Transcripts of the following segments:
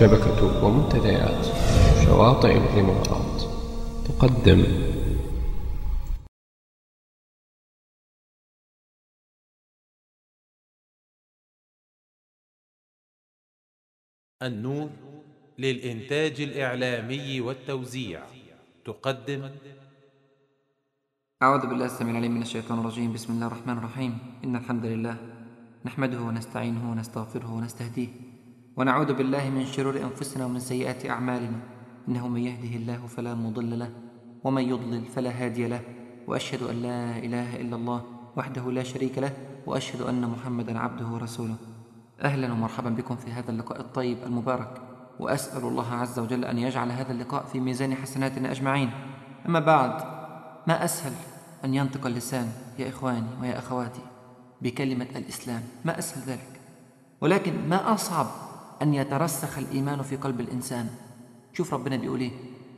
شبكة ومنتديات شواطئ الإمارات. تقدم. النور للإنتاج الإعلامي والتوزيع. تقدم. أعوذ بالله السميع العليم من الشيطان الرجيم. بسم الله الرحمن الرحيم. إن الحمد لله نحمده ونستعينه ونستغفره ونستهديه. ونعوذ بالله من شرور أنفسنا ومن سيئات أعمالنا. إنه من يهده الله فلا مضل له ومن يضلل فلا هادي له. وأشهد أن لا إله إلا الله وحده لا شريك له وأشهد أن محمدا عبده ورسوله. أهلا ومرحبا بكم في هذا اللقاء الطيب المبارك. وأسأل الله عز وجل أن يجعل هذا اللقاء في ميزان حسناتنا أجمعين. أما بعد ما أسهل أن ينطق اللسان يا إخواني ويا أخواتي بكلمة الإسلام؟ ما أسهل ذلك. ولكن ما أصعب أن يترسخ الإيمان في قلب الإنسان. شوف ربنا بيقول إيه؟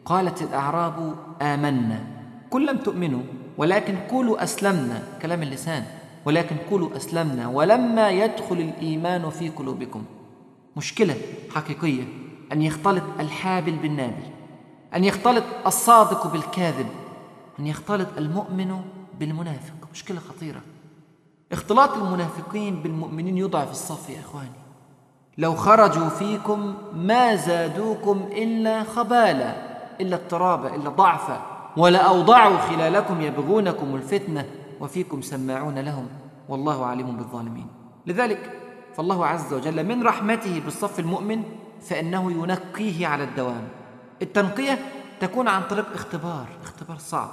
قالت الأعراب آمنا. كل لم تؤمنوا ولكن قولوا أسلمنا. كلام اللسان. ولكن قولوا أسلمنا. ولما يدخل الإيمان في قلوبكم. مشكلة حقيقية. أن يختلط الحابل بالنابل. أن يختلط الصادق بالكاذب. أن يختلط المؤمن بالمنافق. مشكلة خطيرة. اختلاط المنافقين بالمؤمنين يضعف الصف يا إخواني. لو خرجوا فيكم ما زادوكم إلا خبالا إلا اضطرابا إلا ضعفا ولأوضعوا خلالكم يبغونكم الفتنة وفيكم سماعون لهم والله عليم بالظالمين. لذلك فالله عز وجل من رحمته بالصف المؤمن فإنه ينقيه على الدوام. التنقية تكون عن طريق اختبار اختبار صعب.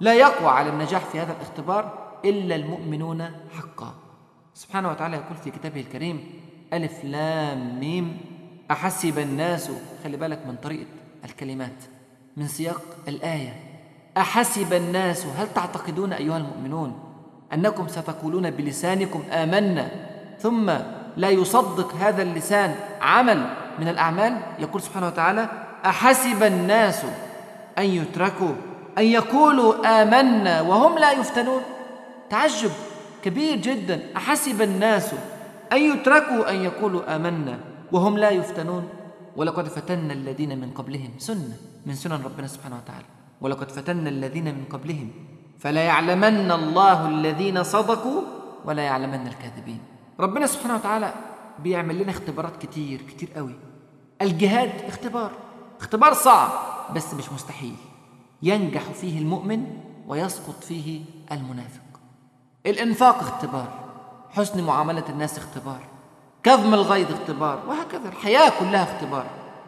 لا يقوى على النجاح في هذا الاختبار إلا المؤمنون حقا. سبحانه وتعالى يقول في كتابه الكريم ألف لام ميم. أحسب الناس خلي بالك من طريقة الكلمات من سياق الآية. أحسب الناس هل تعتقدون أيها المؤمنون أنكم ستقولون بلسانكم آمنا ثم لا يصدق هذا اللسان عمل من الأعمال؟ يقول سبحانه وتعالى أحسب الناس أن يتركوا أن يقولوا آمنا وهم لا يفتنون. تعجب كبير جدا. أحسب الناس أن يتركوا أن يقولوا آمنا وهم لا يفتنون؟ ولقد فتنا الذين من قبلهم سنة من سنن ربنا سبحانه وتعالى. ولقد فتنا الذين من قبلهم فلا يعلمن الله الذين صدقوا ولا يعلمن الكاذبين. ربنا سبحانه وتعالى بيعمل لنا اختبارات كتير كتير قوي. الجهاد اختبار اختبار صعب بس مش مستحيل. ينجح فيه المؤمن ويسقط فيه المنافق. الإنفاق اختبار. حسن معاملة الناس اختبار. كظم الغيظ اختبار. وهكذا الحياة كلها اختبار.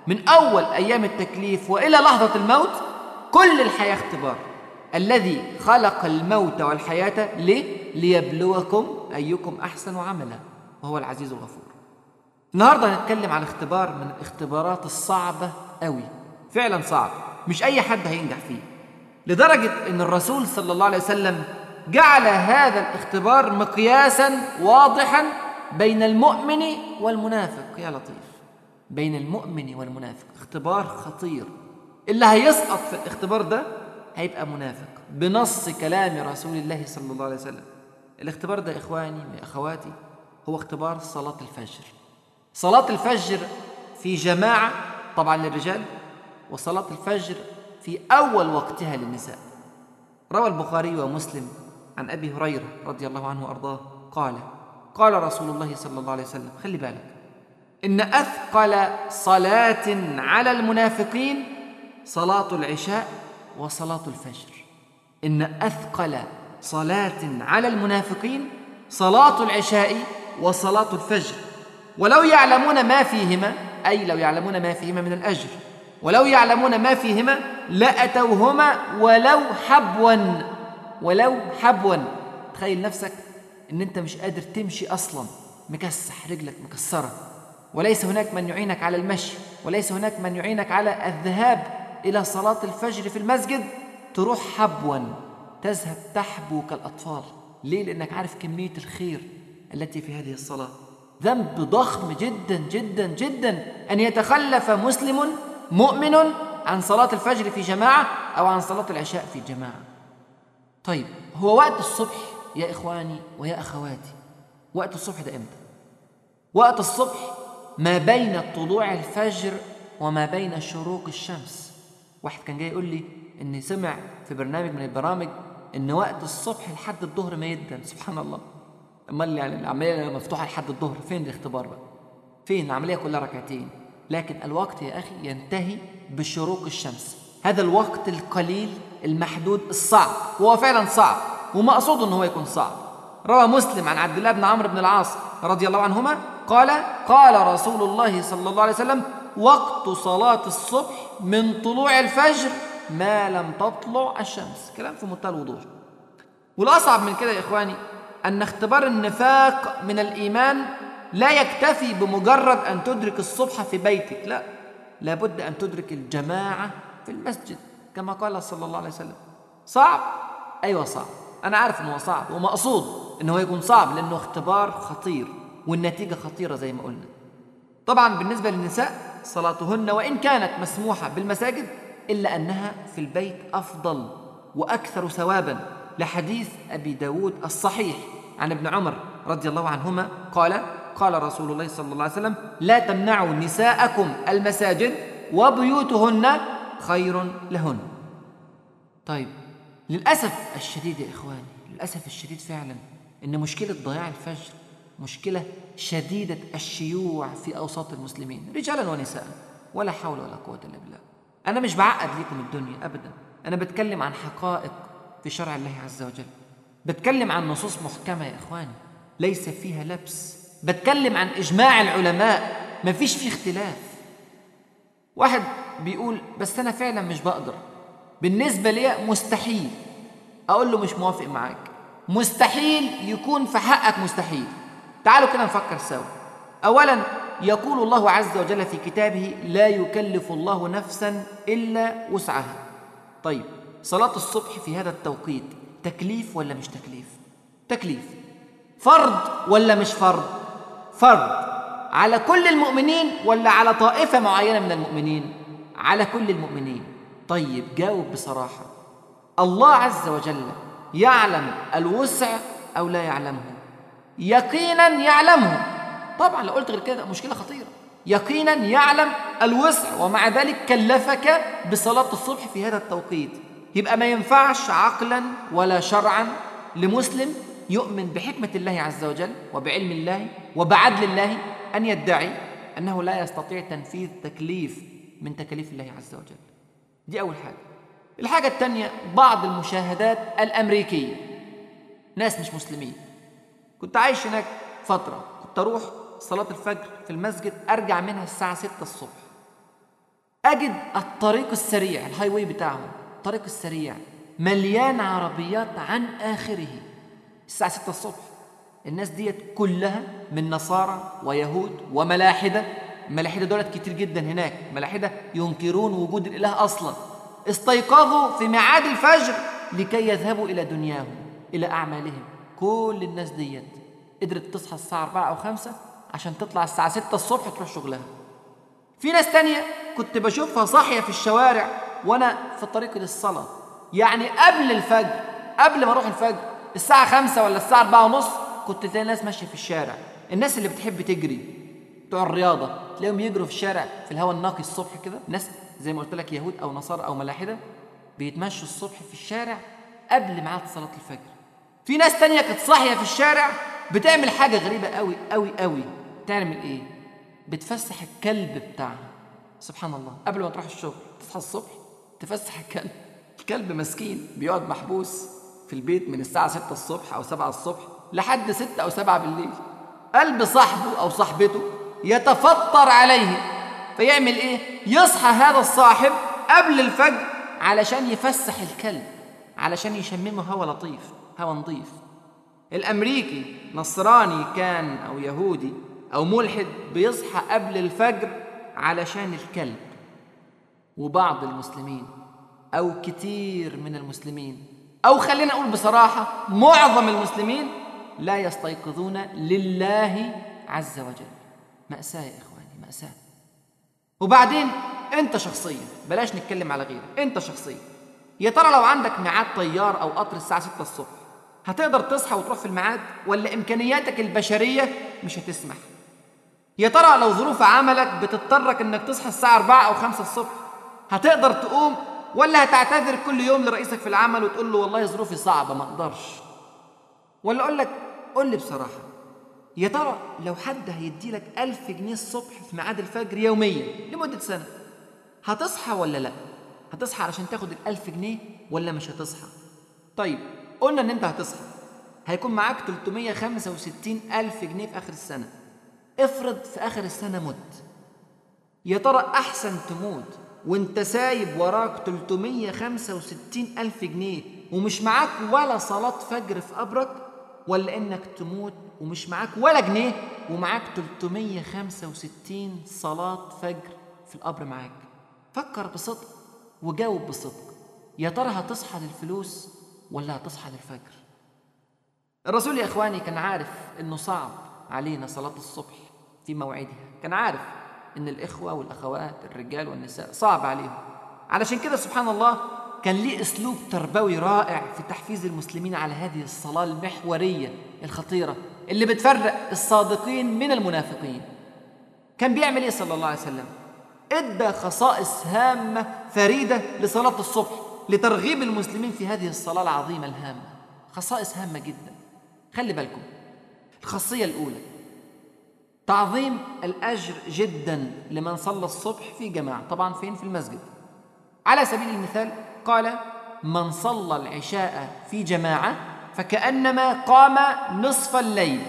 من أول أيام التكليف وإلى لحظة الموت كل الحياة اختبار. الذي خلق الموت والحياة ليه؟ ليبلوكم أيكم أحسن عملا. وهو العزيز الغفور. النهاردة هنتكلم عن اختبار من الاختبارات الصعبة قوي فعلا صعب. مش أي حد هينجح فيه. لدرجة أن الرسول صلى الله عليه وسلم جعل هذا الاختبار مقياسا واضحا بين المؤمن والمنافق. يا لطيف. بين المؤمن والمنافق. اختبار خطير. اللي هيسقط في الاختبار ده هيبقى منافق. بنص كلام رسول الله صلى الله عليه وسلم. الاختبار ده إخواني وأخواتي هو اختبار صلاة الفجر. صلاة الفجر في جماعة طبعا للرجال وصلاة الفجر في أول وقتها للنساء. روى البخاري ومسلم عن أبي هريرة رضي الله عنه وأرضاه قال قال رسول الله صلى الله عليه وسلم خلي بالك. إن أثقل صلاة على المنافقين صلاة العشاء وصلاة الفجر. إن أثقل صلاة على المنافقين صلاة العشاء وصلاة الفجر. ولو يعلمون ما فيهما أي لو يعلمون ما فيهما من الأجر ولو يعلمون ما فيهما لأتوهما ولو حبوا ولو حبوا. تخيل نفسك إن أنت مش قادر تمشي أصلا مكسح رجلك مكسرة. وليس هناك من يعينك على المشي وليس هناك من يعينك على الذهاب إلى صلاة الفجر في المسجد. تروح حبوا. تذهب تحبو كالأطفال. ليه؟ لأنك عارف كمية الخير التي في هذه الصلاة. ذنب ضخم جدا جدا جدا. أن يتخلف مسلم مؤمن عن صلاة الفجر في جماعة أو عن صلاة العشاء في جماعة. طيب هو وقت الصبح يا إخواني ويا أخواتي وقت الصبح ده إمتى؟ وقت الصبح ما بين طلوع الفجر وما بين شروق الشمس. واحد كان جاي يقول لي ان سمع في برنامج من البرامج إن وقت الصبح لحد الظهر ما يدن سبحان الله. أمال يعني العملية مفتوحة لحد الظهر فين الاختبار بقى؟ فين؟ العملية كلها ركعتين. لكن الوقت يا أخي ينتهي بشروق الشمس. هذا الوقت القليل المحدود الصعب. وهو فعلا صعب ومقصود ان هو يكون صعب. روى مسلم عن عبد الله بن عمرو بن العاص رضي الله عنهما قال قال رسول الله صلى الله عليه وسلم وقت صلاة الصبح من طلوع الفجر ما لم تطلع الشمس. كلام في منتهى الوضوح. والأصعب من كده يا إخواني أن اختبار النفاق من الإيمان لا يكتفي بمجرد أن تدرك الصبح في بيتك. لا لابد أن تدرك الجماعة في المسجد. كما قال صلى الله عليه وسلم. صعب؟ أيوة صعب. أنا عارف أنه صعب ومقصود أنه يكون صعب لأنه اختبار خطير والنتيجة خطيرة زي ما قلنا. طبعا بالنسبة للنساء صلاتهن وإن كانت مسموحة بالمساجد إلا أنها في البيت أفضل وأكثر ثوابا. لحديث أبي داود الصحيح عن ابن عمر رضي الله عنهما قال قال رسول الله صلى الله عليه وسلم لا تمنعوا نساءكم المساجد وبيوتهن خير لهن. طيب للأسف الشديد يا إخواني للأسف الشديد فعلا إن مشكلة ضياع الفجر مشكلة شديدة الشيوع في أوساط المسلمين رجالا ونساء ولا حول ولا قوة إلا بالله. أنا مش بعقد لكم الدنيا أبدا. أنا بتكلم عن حقائق في شرع الله عز وجل. بتكلم عن نصوص محكمة يا إخواني ليس فيها لبس. بتكلم عن إجماع العلماء ما فيش فيه اختلاف. واحد بيقول بس أنا فعلا مش بقدر. بالنسبة لي مستحيل. أقول له مش موافق معاك. مستحيل يكون في حقك مستحيل. تعالوا كده نفكر سوا. أولا يقول الله عز وجل في كتابه لا يكلف الله نفسا إلا وسعها. طيب صلاة الصبح في هذا التوقيت تكليف ولا مش تكليف؟ تكليف. فرض ولا مش فرض؟ فرض. على كل المؤمنين ولا على طائفة معينة من المؤمنين؟ على كل المؤمنين. طيب جاوب بصراحة. الله عز وجل يعلم الوسع أو لا يعلمه؟ يقينا يعلمه. طبعا لو قلت غير كده مشكلة خطيرة. يقينا يعلم الوسع ومع ذلك كلفك بصلاة الصبح في هذا التوقيت. يبقى ما ينفعش عقلا ولا شرعا لمسلم يؤمن بحكمة الله عز وجل وبعلم الله وبعدل الله أن يدعي أنه لا يستطيع تنفيذ تكليف من تكاليف الله عز وجل. دي أول حاجة. الحاجة الثانية بعض المشاهدات الأمريكية. ناس مش مسلمين. كنت عايش هناك فترة. كنت أروح صلاة الفجر في المسجد أرجع منها الساعة 6 الصبح. أجد الطريق السريع ال highway بتاعهم. الطريق السريع. مليان عربيات عن آخره. الساعة 6 الصبح. الناس ديت كلها من نصارى ويهود وملاحدة. الملاحدة دولت كتير جدا هناك. ملاحدة ينكرون وجود الإله أصلا. استيقظوا في ميعاد الفجر لكي يذهبوا إلى دنياهم إلى أعمالهم. كل الناس ديت قدرت تصحى الساعة 4 أو 5 عشان تطلع الساعة 6 الصبح تروح شغلها. في ناس تانية كنت بشوفها صاحية في الشوارع وأنا في الطريق للصلاة. يعني قبل الفجر قبل ما أروح الفجر الساعة 5 ولا الساعة 4 ونص كنت تلاقي ناس ماشية في الشارع. الناس اللي بتحب تجري. بتوع الرياضة تلاقيهم يجروا في الشارع في الهواء النقي الصبح كده. ناس زي ما قلت لك يهود أو نصارى أو ملاحدة بيتمشوا الصبح في الشارع قبل ميعاد صلاة الفجر. في ناس تانية كانت صاحية في الشارع بتعمل حاجة غريبة قوي قوي قوي تعمل إيه؟ بتفسح الكلب بتاعها. سبحان الله. قبل ما تروح الشغل تصحى الصبح تفسح الكلب. الكلب مسكين بيقعد محبوس في البيت من الساعة 6 الصبح أو 7 الصبح لحد 6 أو 7 بالليل. قلب صاحبه أو صاحبته يتفطر عليه. فيعمل إيه؟ يصحى هذا الصاحب قبل الفجر علشان يفسح الكلب علشان يشممه هوا لطيف هوا نظيف. الأمريكي نصراني كان أو يهودي أو ملحد بيصحى قبل الفجر علشان الكلب. وبعض المسلمين أو كتير من المسلمين أو خلينا أقول بصراحة معظم المسلمين لا يستيقظون لله عز وجل. مأساة يا إخواني مأساة. وبعدين أنت شخصيا بلاش نتكلم على غيرك أنت شخصيا. يا ترى لو عندك ميعاد طيار أو قطر الساعة 6 الصبح هتقدر تصحى وتروح في الميعاد ولا إمكانياتك البشرية مش هتسمح؟ يا ترى لو ظروف عملك بتضطرك إنك تصحى الساعة 4 أو 5 الصبح هتقدر تقوم ولا هتعتذر كل يوم لرئيسك في العمل وتقول له والله ظروفي صعبة ما أقدرش؟ ولا أقول لك قول لي بصراحة يا ترى لو حد هيدي لك ألف جنيه الصبح في ميعاد الفجر يوميا لمدة سنة هتصحى ولا لأ؟ هتصحى علشان تاخد الألف جنيه ولا مش هتصحى؟ طيب قلنا إن أنت هتصحى. هيكون معاك 365 ألف جنيه في آخر السنة. افرض في آخر السنة مت. يا ترى أحسن تموت وأنت سايب وراك 365 ألف جنيه ومش معاك ولا صلاة فجر في قبرك ولا إنك تموت ومش معاك ولا جنيه ومعاك 365 صلاة فجر في القبر معاك. فكر بصدق وجاوب بصدق. يا ترى هتصحى للفلوس ولا هتصحى للفجر؟ الرسول يا إخواني كان عارف إنه صعب علينا صلاة الصبح في موعدها. كان عارف إن الإخوة والأخوات الرجال والنساء صعب عليهم. علشان كده سبحان الله كان ليه أسلوب تربوي رائع في تحفيز المسلمين على هذه الصلاة المحورية الخطيرة. اللي بتفرق الصادقين من المنافقين. كان بيعمل إيه صلى الله عليه وسلم؟ إدى خصائص هامة فريدة لصلاة الصبح لترغيب المسلمين في هذه الصلاة العظيمة الهامة. خصائص هامة جدا. خلي بالكم. الخاصية الأولى. تعظيم الأجر جدا لمن صلى الصبح في جماعة طبعا فين؟ في المسجد. على سبيل المثال قال من صلى العشاء في جماعة فكأنما قام نصف الليل.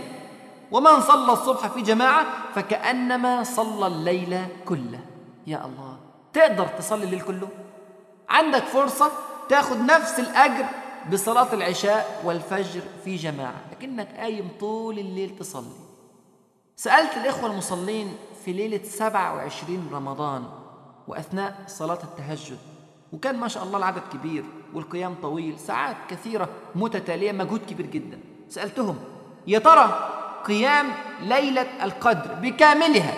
ومن صلى الصبح في جماعة فكأنما صلى الليل كله. يا الله تقدر تصلي الليل كله؟ عندك فرصة تاخد نفس الأجر بصلاة العشاء والفجر في جماعة لكنك قايم طول الليل تصلي. سألت الإخوة المصلين في ليلة 27 رمضان وأثناء صلاة التهجد وكان ما شاء الله العدد كبير. والقيام طويل ساعات كثيرة متتالية مجهود كبير جدا. سألتهم يا ترى قيام ليلة القدر بكاملها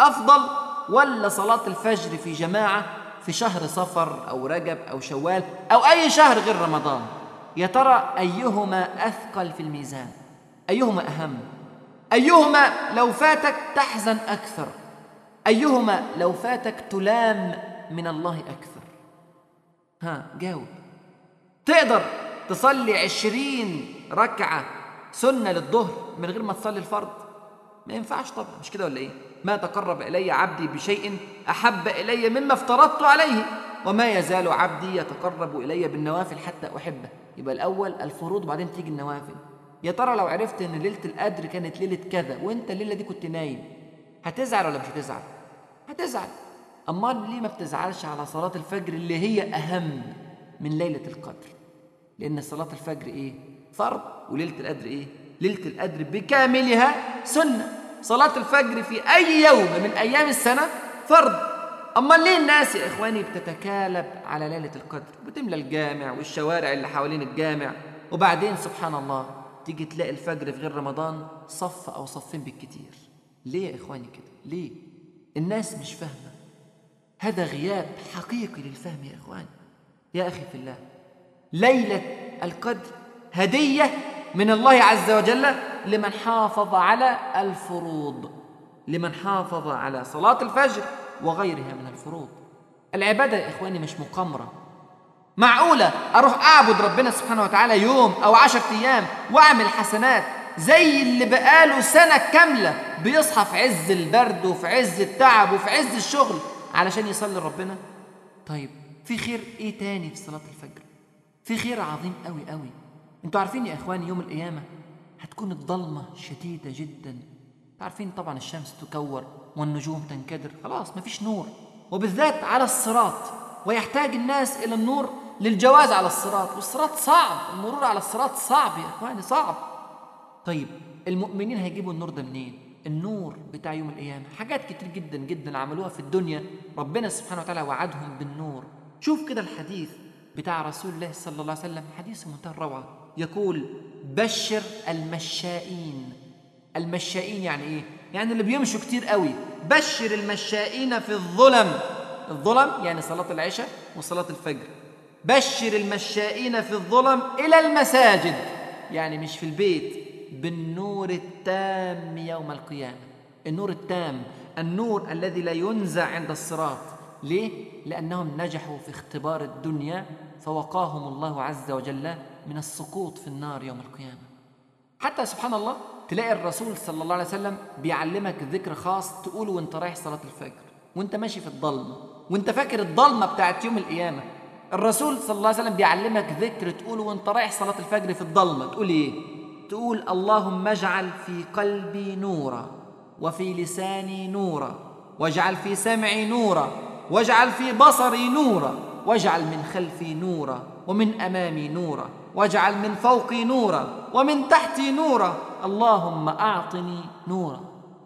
أفضل ولا صلاة الفجر في جماعة في شهر صفر أو رجب أو شوال أو أي شهر غير رمضان؟ يا ترى أيهما أثقل في الميزان؟ أيهما أهم؟ أيهما لو فاتك تحزن أكثر؟ أيهما لو فاتك تلام من الله أكثر؟ ها جاوب. تقدر تصلي عشرين ركعة سنة للظهر من غير ما تصلي الفرض؟ ما ينفعش طبعا. مش كده ولا إيه؟ ما تقرب إلي عبدي بشيء أحب إلي مما افترضت عليه وما يزال عبدي يتقرب إلي بالنوافل حتى أحبه. يبقى الأول الفروض وبعدين تيجي النوافل. يا ترى لو عرفت إن ليلة القدر كانت ليلة كذا وإنت الليلة دي كنت نايم هتزعل ولا مش هتزعل؟ هتزعل. أمال ليه ما بتزعلش على صلاة الفجر اللي هي أهم من ليلة القدر؟ لأن صلاة الفجر إيه؟ فرض. وليلة القدر إيه؟ ليلة القدر بكاملها سنة. صلاة الفجر في أي يوم من أيام السنة فرض. امال ليه الناس يا إخواني بتتكالب على ليلة القدر؟ بتملى الجامع والشوارع اللي حوالين الجامع. وبعدين سبحان الله تيجي تلاقي الفجر في غير رمضان صف أو صفين بالكتير. ليه يا إخواني كده؟ ليه؟ الناس مش فاهمة. هذا غياب حقيقي للفهم يا إخواني. يا أخي في الله ليلة القدر هدية من الله عز وجل لمن حافظ على الفروض لمن حافظ على صلاة الفجر وغيرها من الفروض. العبادة يا إخواني مش مقامرة. معقولة أروح أعبد ربنا سبحانه وتعالى يوم أو عشر أيام وأعمل حسنات زي اللي بقاله سنة كاملة بيصحى في عز البرد وفي عز التعب وفي عز الشغل علشان يصلي ربنا؟ طيب في خير إيه تاني في صلاة الفجر؟ في خير عظيم قوي قوي. أنتوا عارفين يا إخواني يوم القيامة هتكون الضلمة شديدة جدا. عارفين طبعا الشمس تكور والنجوم تنكدر. خلاص مفيش نور. وبالذات على الصراط. ويحتاج الناس إلى النور للجواز على الصراط. والصراط صعب. المرور على الصراط صعب يا اخواني صعب. طيب المؤمنين هيجيبوا النور ده منين؟ النور بتاع يوم القيامة. حاجات كتير جدا جدا عملوها في الدنيا. ربنا سبحانه وتعالى وعدهم بالنور. شوف كده الحديث. بتاع رسول الله صلى الله عليه وسلم حديث منتهى الروعة يقول بشر المشائين. المشائين يعني إيه؟ يعني اللي بيمشوا كتير قوي. بشر المشائين في الظلم. الظلم يعني صلاة العشاء وصلاة الفجر. بشر المشائين في الظلم إلى المساجد. يعني مش في البيت بالنور التام يوم القيامة. النور التام النور الذي لا ينزع عند الصراط. ليه؟ لأنهم نجحوا في اختبار الدنيا فوقاهم الله عز وجل من السقوط في النار يوم القيامة. حتى سبحان الله تلاقي الرسول صلى الله عليه وسلم بيعلمك ذكر خاص تقوله وانت رايح صلاة الفجر وانت ماشي في الضلمة وانت فاكر الضلمة بتاعت يوم القيامة. الرسول صلى الله عليه وسلم بيعلمك ذكر تقوله وانت رايح صلاة الفجر في الضلمة. تقول إيه؟ تقول اللهم اجعل في قلبي نورا وفي لساني نورا واجعل في سمعي نورا واجعل في بصري نورا. واجعل من خلفي نورا ومن أمامي نورا. واجعل من فوقي نورا ومن تحتي نورا. اللهم أعطني نورا.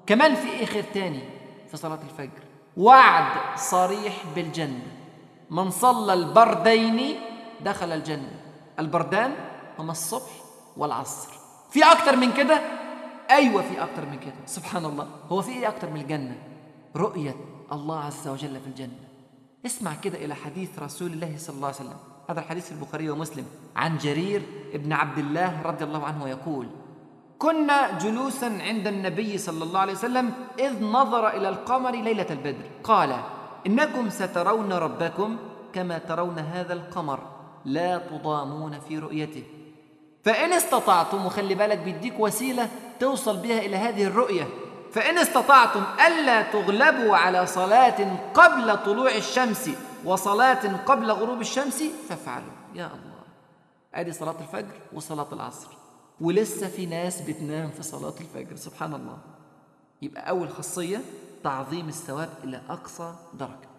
كمان في خير تاني في صلاة الفجر. وعد صريح بالجنة. من صلى البردين دخل الجنة. البردان هما الصبح والعصر. في أكتر من كده؟ أيوه في أكتر من كده. سبحان الله. هو في إيه أكتر من الجنة؟ رؤية الله عز وجل في الجنة. اسمع كده إلى حديث رسول الله صلى الله عليه وسلم. هذا الحديث البخاري ومسلم. عن جرير ابن عبد الله رضي الله عنه يقول كنا جلوسا عند النبي صلى الله عليه وسلم إذ نظر إلى القمر ليلة البدر. قال إنكم سترون ربكم كما ترون هذا القمر. لا تضامون في رؤيته. فإن استطعتم وخلي بالك بيديك وسيلة توصل بها إلى هذه الرؤية. فإن استطعتم ألا تغلبوا على صلاة قبل طلوع الشمس وصلاة قبل غروب الشمس فافعلوا. يا الله. أدي صلاة الفجر وصلاة العصر. ولسه في ناس بتنام في صلاة الفجر. سبحان الله. يبقى أول خاصية تعظيم الثواب إلى أقصى درجة.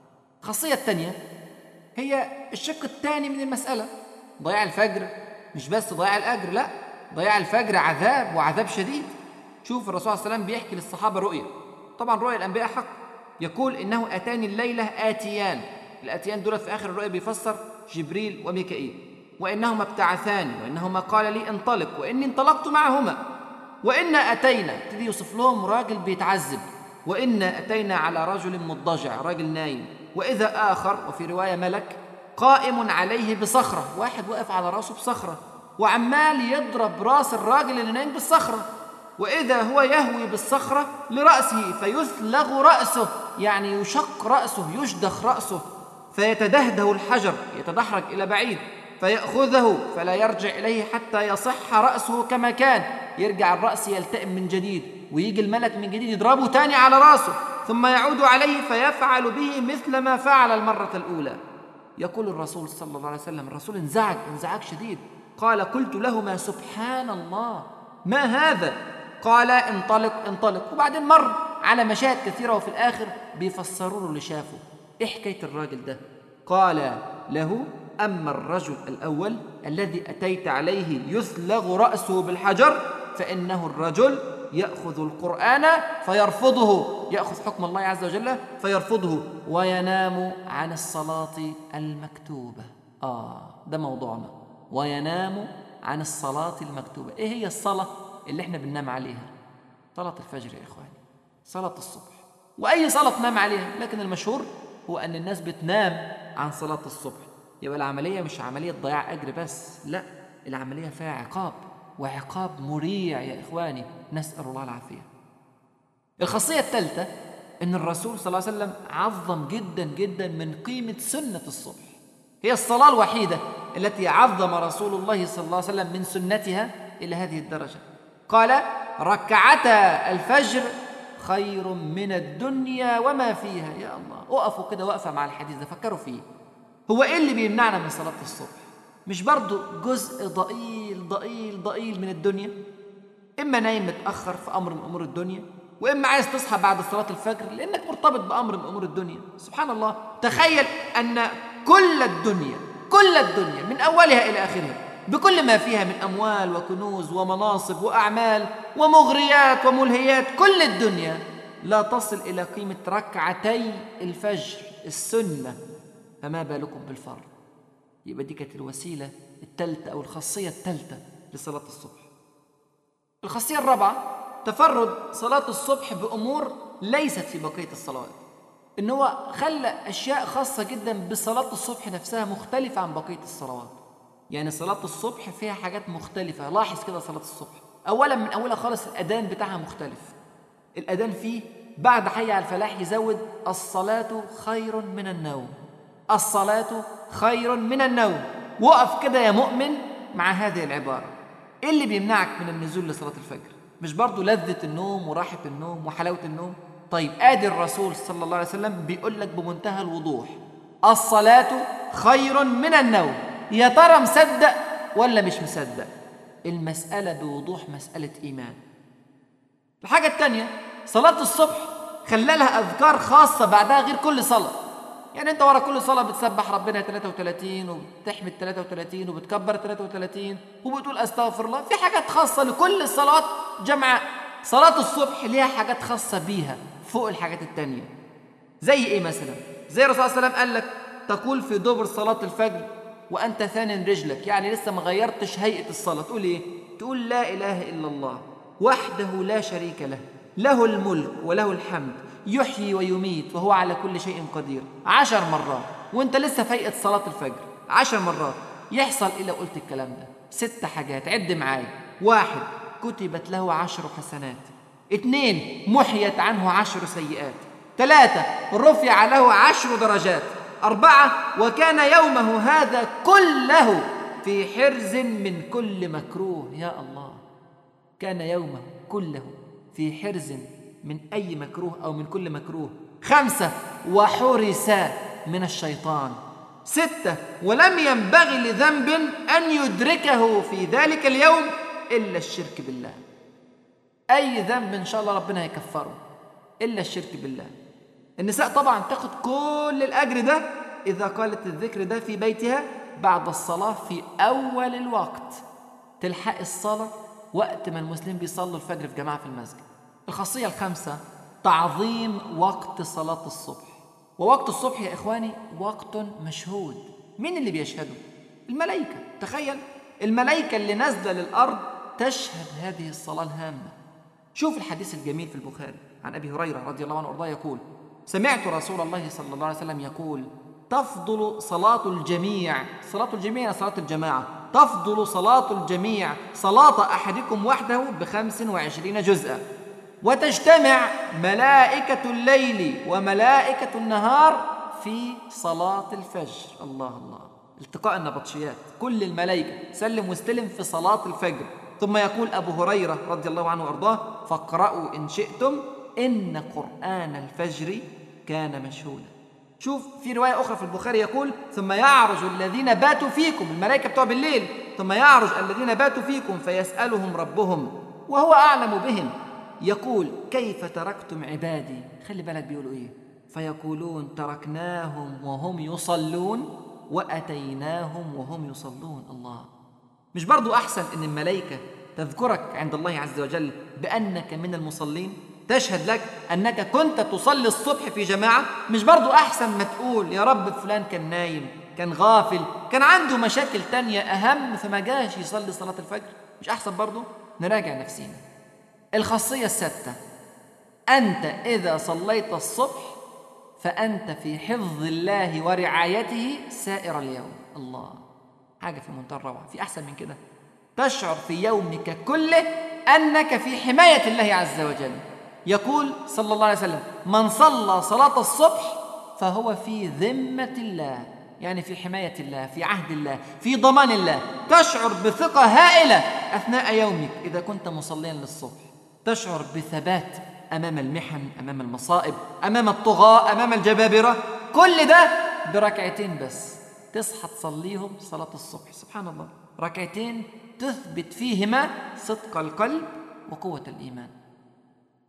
الخاصية الثانية هي الشق الثاني من المسألة. ضياع الفجر مش بس ضياع الأجر لا ضياع الفجر عذاب وعذاب شديد. شوف الرسول صلى الله عليه وسلم بيحكي للصحابة رؤية. طبعا رؤيا الأنبياء حق. يقول إنه أتاني الليلة آتيان. الآتيان دول في آخر الرؤيا بيفسر جبريل وميكائيل. وإنهما ابتعثاني وإنهما قال لي انطلق وإني انطلقت معهما. وإن أتينا. ابتدي يوصف لهم راجل بيتعذب. وإن أتينا على رجل مضجع راجل نايم. وإذا آخر وفي رواية ملك قائم عليه بصخرة. واحد وقف على رأسه بصخرة. وعمال يضرب رأس الراجل اللي نايم بالصخرة. وإذا هو يهوي بالصخرة لرأسه فيثلغ رأسه يعني يشق رأسه يشدخ رأسه فيتدهده الحجر يتدحرج إلى بعيد فيأخذه فلا يرجع إليه حتى يصح رأسه كما كان يرجع الرأس يلتئم من جديد ويجي الملك من جديد يضربه تاني على رأسه ثم يعود عليه فيفعل به مثل ما فعل المرة الأولى. يقول الرسول صلى الله عليه وسلم الرسول انزعج انزعاج شديد قال قلت لهما سبحان الله ما هذا؟ قال انطلق انطلق. وبعدين مر على مشاهد كثيرة وفي الآخر بيفسروا له اللي شافه. إيه حكاية الراجل ده؟ قال له أما الرجل الأول الذي أتيت عليه يثلغ رأسه بالحجر فإنه الرجل يأخذ القرآن فيرفضه. يأخذ حكم الله عز وجل فيرفضه. وينام عن الصلاة المكتوبة. آه ده موضوعنا. وينام عن الصلاة المكتوبة. إيه هي الصلاة؟ اللي إحنا بننام عليها. صلاة الفجر يا إخواني صلاة الصبح. وأي صلاة تنام عليها لكن المشهور هو أن الناس بتنام عن صلاة الصبح. يبقى العملية مش عملية ضياع أجر بس لا العملية فيها عقاب وعقاب مريع يا إخواني. نسأل الله العافية. الخاصية الثالثة أن الرسول صلى الله عليه وسلم عظم جدا جدا من قيمة سنة الصبح. هي الصلاة الوحيدة التي عظم رسول الله صلى الله عليه وسلم من سنتها إلى هذه الدرجة. قال ركعتا الفجر خير من الدنيا وما فيها. يا الله أقفوا كده وقفة مع الحديث ده فكروا فيه. هو إيه اللي بيمنعنا من صلاة الصبح؟ مش برضو جزء ضئيل ضئيل ضئيل من الدنيا؟ إما نايم متأخر في أمر من أمور الدنيا وإما عايز تصحى بعد صلاة الفجر لأنك مرتبط بأمر من أمور الدنيا. سبحان الله. تخيل أن كل الدنيا كل الدنيا من أولها إلى آخرها بكل ما فيها من أموال وكنوز ومناصب وأعمال ومغريات وملهيات كل الدنيا لا تصل إلى قيمة ركعتي الفجر السنة. فما بالكم بالفرض يبقى دي كانت الوسيلة الثالثة أو الخاصية الثالثة لصلاة الصبح. الخاصية الرابعة تفرد صلاة الصبح بأمور ليست في بقية الصلوات. إن هو خلى أشياء خاصة جدا بصلاة الصبح نفسها مختلفة عن بقية الصلوات. يعني صلاة الصبح فيها حاجات مختلفة. لاحظ كده صلاة الصبح. أولا من أولها خالص الأذان بتاعها مختلف. الأذان فيه بعد حي على الفلاح يزود الصلاة خير من النوم. الصلاة خير من النوم. وقف كده يا مؤمن مع هذه العبارة. إيه اللي بيمنعك من النزول لصلاة الفجر؟ مش برضو لذة النوم وراحة النوم وحلاوة النوم؟ طيب آدي الرسول صلى الله عليه وسلم بيقول لك بمنتهى الوضوح الصلاة خير من النوم. يا ترى مصدق ولا مش مصدق؟ المسألة بوضوح مسألة إيمان. الحاجة التانية صلاة الصبح خلى لها أذكار خاصة بعدها غير كل صلاة. يعني أنت ورا كل صلاة بتسبح ربنا 33 وبتحمد 33 وبتكبر 33 وبتقول أستغفر الله. في حاجات خاصة لكل الصلوات جمع صلاة الصبح ليها حاجات خاصة بيها فوق الحاجات التانية. زي إيه مثلا؟ زي الرسول صلى الله عليه وسلم قال لك تقول في دبر صلاة الفجر وأنت ثان رجلك. يعني لسه ما غيرتش هيئة الصلاة. تقول إيه؟ تقول لا إله إلا الله. وحده لا شريك له. له الملك وله الحمد. يحيي ويميت وهو على كل شيء قدير. عشر مرات. وأنت لسه في صلاة الفجر. عشر مرات. يحصل لو قلت الكلام ده. ست حاجات. عد معايا. واحد كتبت له عشر حسنات. اثنين محيت عنه عشر سيئات. ثلاثة رفع له عشر درجات. أربعة وكان يومه هذا كله في حرز من كل مكروه. يا الله كان يومه كله في حرز من أي مكروه أو من كل مكروه. خمسة وحرس من الشيطان. ستة ولم ينبغي لذنب أن يدركه في ذلك اليوم إلا الشرك بالله. أي ذنب إن شاء الله ربنا يكفره إلا الشرك بالله. النساء طبعا تاخد كل الأجر ده إذا قالت الذكر ده في بيتها بعد الصلاة في أول الوقت. تلحق الصلاة وقت ما المسلمين بيصلوا الفجر في جماعة في المسجد. الخاصية الخامسة تعظيم وقت صلاة الصبح. ووقت الصبح يا إخواني وقت مشهود. مين اللي بيشهده؟ الملائكة. تخيل الملائكة اللي نازلة للأرض تشهد هذه الصلاة الهامة. شوف الحديث الجميل في البخاري عن أبي هريرة رضي الله عنه وأرضاه يقول سمعت رسول الله صلى الله عليه وسلم يقول تفضل صلاة الجميع. صلاة الجميع يعني صلاة الجماعة. تفضل صلاة الجميع. صلاة أحدكم وحده بخمس وعشرين جزءا. وتجتمع ملائكة الليل وملائكة النهار في صلاة الفجر. الله الله. التقاء النبطشيات. كل الملائكة. سلم واستلم في صلاة الفجر. ثم يقول أبو هريرة رضي الله عنه وأرضاه فاقرأوا إن شئتم إن قرآن الفجر كان مشهودا شوف في رواية أخرى في البخاري يقول ثم يعرج الذين باتوا فيكم الملائكة بتوع بالليل ثم يعرج الذين باتوا فيكم فيسألهم ربهم وهو أعلم بهم. يقول كيف تركتم عبادي؟ خلي بالك بيقولوا إيه. فيقولون تركناهم وهم يصلون وأتيناهم وهم يصلون. الله. مش برضو أحسن إن الملائكة تذكرك عند الله عز وجل بأنك من المصلين؟ تشهد لك أنك كنت تصلي الصبح في جماعة مش برضو أحسن ما تقول يا رب فلان كان نايم كان غافل كان عنده مشاكل تانية أهم فما جاش يصلي صلاة الفجر. مش أحسن برضو؟ نراجع نفسينا. الخاصية السادسة أنت إذا صليت الصبح فأنت في حفظ الله ورعايته سائر اليوم. الله حاجة في منتهى الروعة. في أحسن من كده؟ تشعر في يومك كله أنك في حماية الله عز وجل. يقول صلى الله عليه وسلم من صلى صلاة الصبح فهو في ذمة الله. يعني في حماية الله في عهد الله في ضمان الله. تشعر بثقة هائلة أثناء يومك إذا كنت مصليا للصبح. تشعر بثبات أمام المحن أمام المصائب أمام الطغاة أمام الجبابرة. كل ده بركعتين بس. تصحى تصليهم صلاة الصبح. سبحان الله. ركعتين تثبت فيهما صدق القلب وقوة الإيمان.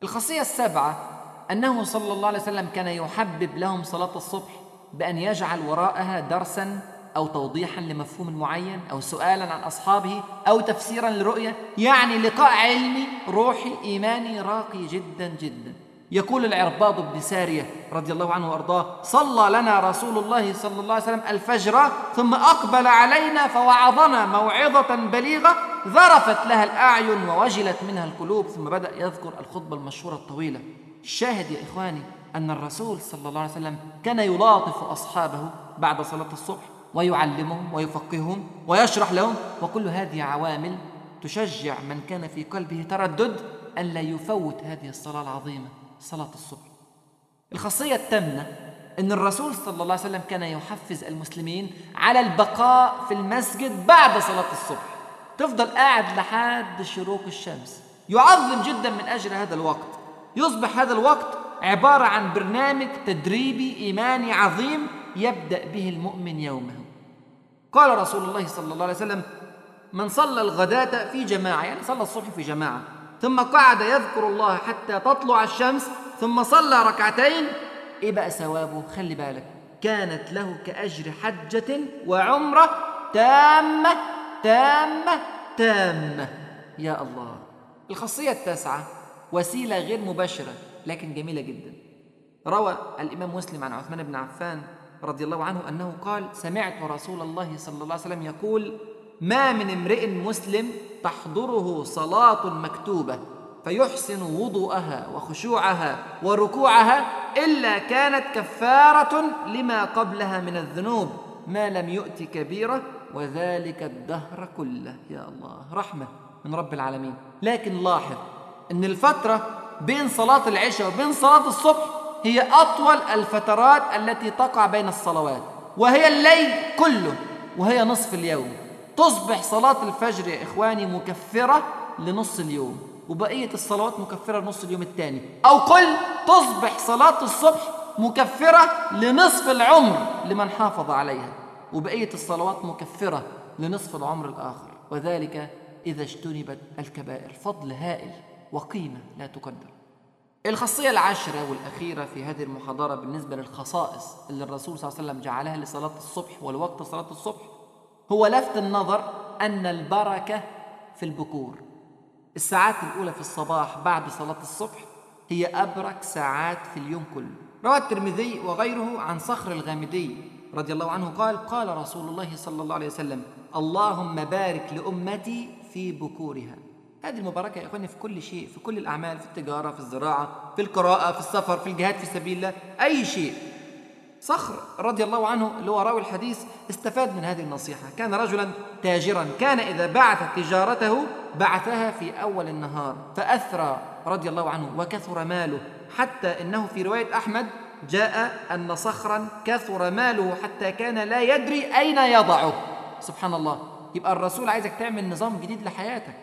الخاصية السابعة أنه صلى الله عليه وسلم كان يحبب لهم صلاة الصبح بأن يجعل وراءها درسا أو توضيحا لمفهوم معين أو سؤالا عن أصحابه أو تفسيرا لرؤية يعني لقاء علمي روحي إيماني راقي جدا جدا. يقول العرباض بن سارية رضي الله عنه وأرضاه صلى لنا رسول الله صلى الله عليه وسلم الفجر ثم أقبل علينا فوعظنا موعظة بليغة ذرفت لها الأعين ووجلت منها القلوب ثم بدأ يذكر الخطبة المشهورة الطويلة. الشاهد يا إخواني أن الرسول صلى الله عليه وسلم كان يلاطف أصحابه بعد صلاة الصبح ويعلمهم ويفقههم ويشرح لهم وكل هذه عوامل تشجع من كان في قلبه تردد أن لا يفوت هذه الصلاة العظيمة. صلاة الصبح. الخاصية التامنة أن الرسول صلى الله عليه وسلم كان يحفز المسلمين على البقاء في المسجد بعد صلاة الصبح. تفضل قاعد لحد شروق الشمس. يعظم جدا من أجل هذا الوقت. يصبح هذا الوقت عبارة عن برنامج تدريبي إيماني عظيم يبدأ به المؤمن يومه. قال رسول الله صلى الله عليه وسلم من صلى الغداة في جماعة يعني صلى الصبح في جماعة. ثم قعد يذكر الله حتى تطلع الشمس ثم صلى ركعتين. إيه بقى ثوابه خلي بالك كانت له كأجر حجة وعمرة تامة تامة تامة. يا الله. الخاصية التاسعة وسيلة غير مباشرة لكن جميلة جدا. روى الإمام مسلم عن عثمان بن عفان رضي الله عنه أنه قال سمعت رسول الله صلى الله عليه وسلم يقول ما من امرئ مسلم تحضره صلاة مكتوبة فيحسن وضوءها وخشوعها وركوعها إلا كانت كفارة لما قبلها من الذنوب ما لم يؤت كبيرة وذلك الدهر كله. يا الله رحمة من رب العالمين. لكن لاحظ أن الفترة بين صلاة العشاء وبين صلاة الصبح هي أطول الفترات التي تقع بين الصلوات وهي الليل كله وهي نصف اليوم. تصبح صلاة الفجر يا إخواني مكفرة لنص اليوم وبقية الصلوات مكفرة لنص اليوم الثاني أو قل تصبح صلاة الصبح مكفرة لنصف العمر لمن حافظ عليها وبقية الصلوات مكفرة لنصف العمر الآخر. وذلك إذا اجتنبت الكبائر فضل هائل وقيمة لا تقدر. الخاصية العاشرة والأخيرة في هذه المحاضرة بالنسبة للخصائص اللي الرسول صلى الله عليه وسلم جعلها لصلاة الصبح والوقت صلاة الصبح هو لفت النظر أن البركة في البكور. الساعات الأولى في الصباح بعد صلاة الصبح هي أبرك ساعات في اليوم كله. روى الترمذي وغيره عن صخر الغامدي رضي الله عنه قال قال رسول الله صلى الله عليه وسلم اللهم بارك لأمتي في بكورها. هذه المباركة يا إخواني في كل شيء في كل الأعمال في التجارة في الزراعة في القراءة في السفر في الجهاد في سبيل الله أي شيء. صخر رضي الله عنه اللي هو راوي الحديث استفاد من هذه النصيحة. كان رجلا تاجرا. كان إذا بعث تجارته بعثها في أول النهار. فأثرى رضي الله عنه وكثر ماله. حتى إنه في رواية أحمد جاء أن صخرا كثر ماله حتى كان لا يدري أين يضعه. سبحان الله. يبقى الرسول عايزك تعمل نظام جديد لحياتك.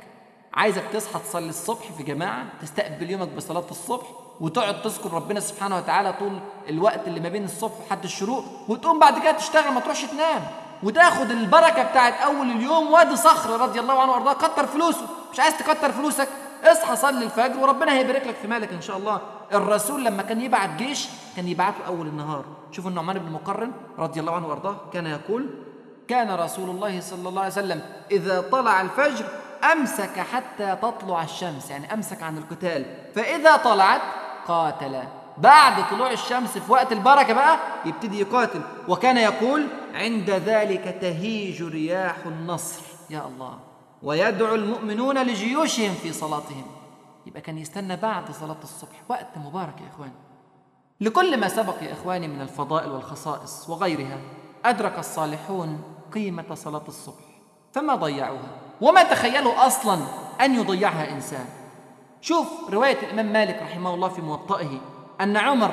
عايزك تصحى تصلي الصبح في جماعة تستقبل يومك بصلاة الصبح وتقعد تذكر ربنا سبحانه وتعالى طول الوقت اللي ما بين الصبح لحد الشروق وتقوم بعد كده تشتغل ما تروحش تنام وتاخد البركة بتاعت أول اليوم وادي صخر رضي الله عنه وأرضاه كتر فلوسه مش عايز تكتر فلوسك؟ اصحى صلي الفجر وربنا هيبارك لك في مالك إن شاء الله. الرسول لما كان يبعت جيش كان يبعته أول النهار. شوفوا النعمان بن مقرن رضي الله عنه وأرضاه كان يقول كان رسول الله صلى الله عليه وسلم إذا طلع الفجر أمسك حتى تطلع الشمس. يعني أمسك عن القتال. فإذا طلعت قاتل. بعد طلوع الشمس في وقت البركة بقى يبتدي يقاتل. وكان يقول عند ذلك تهيج رياح النصر. يا الله. ويدعو المؤمنون لجيوشهم في صلاتهم. يبقى كان يستنى بعد صلاة الصبح. وقت مبارك يا إخواني لكل ما سبق يا إخواني من الفضائل والخصائص وغيرها أدرك الصالحون قيمة صلاة الصبح. فما ضيعوها؟ وما تخيلوا أصلا أن يضيعها إنسان؟ شوف رواية الإمام مالك رحمه الله في موطئه أن عمر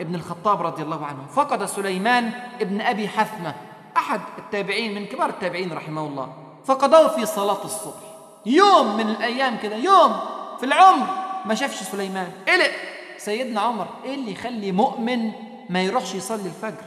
ابن الخطاب رضي الله عنه فقد سليمان ابن أبي حثمة أحد التابعين من كبار التابعين رحمه الله فقدوه في صلاة الصبح. يوم من الأيام كده يوم في العمر ما شافش سليمان. قلق سيدنا عمر إيه اللي يخلي مؤمن ما يروحش يصلي الفجر؟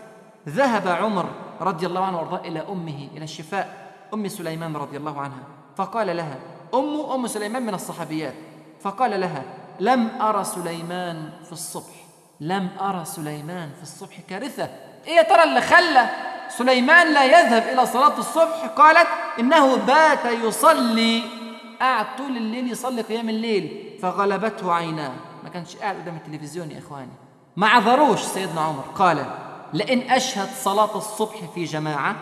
ذهب عمر رضي الله عنه وارضاه إلى أمه إلى الشفاء أم سليمان رضي الله عنها فقال لها أم أم سليمان من الصحابيات. فقال لها لم أرى سليمان في الصبح لم أرى سليمان في الصبح كارثة. إيه يا ترى اللي خلى سليمان لا يذهب إلى صلاة الصبح؟ قالت إنه بات يصلي قاعد طول الليل يصلي قيام الليل. فغلبته عيناه. ما كانش قاعد قدام التلفزيون يا إخواني. ما عذروش سيدنا عمر. قال لئن أشهد صلاة الصبح في جماعة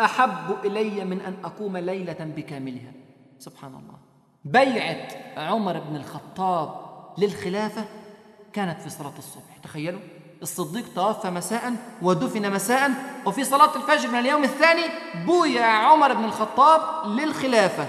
أحب إلي من أن أقوم ليلة بكاملها. سبحان الله. بيعة عمر بن الخطاب للخلافة كانت في صلاة الصبح. تخيلوا الصديق توفى مساء ودفن مساء وفي صلاة الفجر من اليوم الثاني بويع عمر بن الخطاب للخلافة.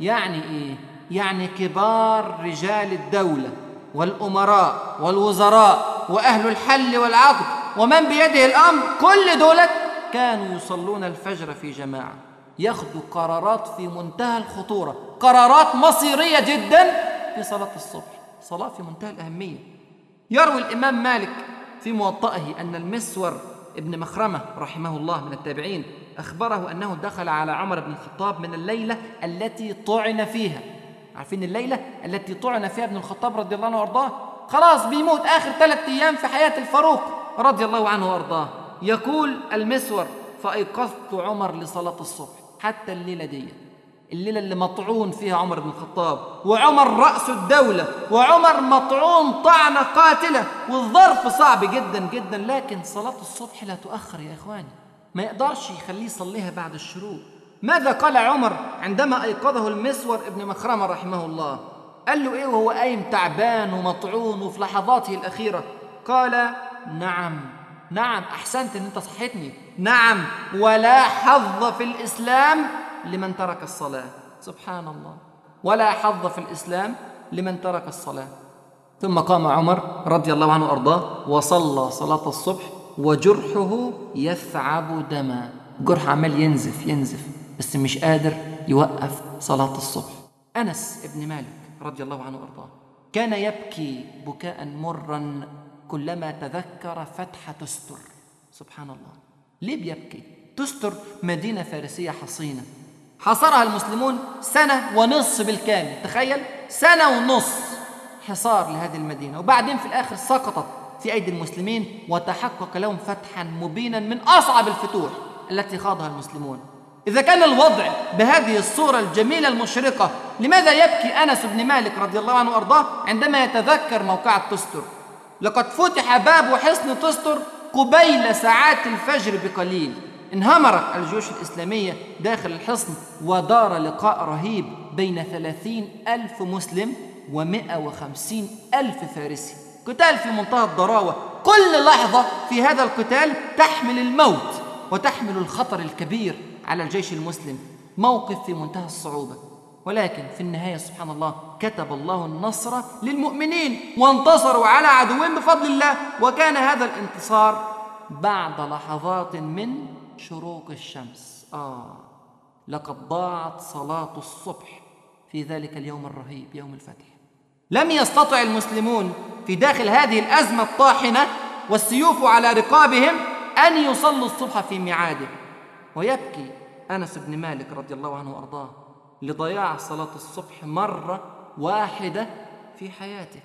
يعني إيه؟ يعني كبار رجال الدولة والأمراء والوزراء وأهل الحل والعقد. ومن بيده الأمر كل دولة كانوا يصلون الفجر في جماعة. ياخذوا قرارات في منتهى الخطورة قرارات مصيرية جدا في صلاة الصبح صلاة في منتهى الأهمية. يروي الإمام مالك في موطئه أن المسور ابن مخرمة رحمه الله من التابعين أخبره أنه دخل على عمر بن الخطاب من الليلة التي طعن فيها. عارفين الليلة التي طعن فيها ابن الخطاب رضي الله عنه وأرضاه؟ خلاص بيموت آخر ثلاثة أيام في حياة الفاروق رضي الله عنه وأرضاه. يقول المسور فأيقظت عمر لصلاة الصبح. حتى الليلة دي. الليلة اللي مطعون فيها عمر بن الخطاب وعمر رأس الدولة وعمر مطعون طعنة قاتلة والظرف صعب جدا جدا. لكن صلاة الصبح لا تؤخر يا إخواني. ما يقدرش يخليه يصليها بعد الشروق. ماذا قال عمر عندما أيقظه المسور ابن مخرمة رحمه الله؟ قال له إيه وهو قايم تعبان ومطعون وفي لحظاته الأخيرة؟ قال نعم. نعم أحسنت إن أنت صحتني نعم ولا حظ في الإسلام لمن ترك الصلاة. سبحان الله ولا حظ في الإسلام لمن ترك الصلاة. ثم قام عمر رضي الله عنه وأرضاه وصلى صلاة الصبح وجرحه يثعب دما. جرح عمال ينزف ينزف بس مش قادر يوقف صلاة الصبح. أنس ابن مالك رضي الله عنه وأرضاه كان يبكي بكاء مرا كلما تذكر فتح تستر. سبحان الله. ليه بيبكي؟ تستر مدينة فارسية حصينة. حاصرها المسلمون سنة ونصف بالكامل. تخيل؟ سنة ونصف حصار لهذه المدينة. وبعدين في الآخر سقطت في أيدي المسلمين وتحقق لهم فتحا مبينا من أصعب الفتوح التي خاضها المسلمون. إذا كان الوضع بهذه الصورة الجميلة المشرقة لماذا يبكي أنس بن مالك رضي الله عنه وأرضاه عندما يتذكر موقعة تستر لقد فتح باب حصن تستر قبيل ساعات الفجر بقليل. انهمرت الجيوش الإسلامية داخل الحصن ودار لقاء رهيب بين ثلاثين ألف مسلم ومئة وخمسين ألف فارسي. قتال في منتهى الضراوة كل لحظة في هذا القتال تحمل الموت وتحمل الخطر الكبير على الجيش المسلم. موقف في منتهى الصعوبة. ولكن في النهاية سبحان الله كتب الله النصر للمؤمنين وانتصروا على عدوهم بفضل الله. وكان هذا الانتصار بعد لحظات من شروق الشمس. آه لقد ضاعت صلاة الصبح في ذلك اليوم الرهيب يوم الفتح. لم يستطع المسلمون في داخل هذه الأزمة الطاحنة والسيوف على رقابهم أن يصلوا الصبح في ميعاده ويبكي أنس بن مالك رضي الله عنه وأرضاه لضياع صلاة الصبح مرة واحدة في حياته.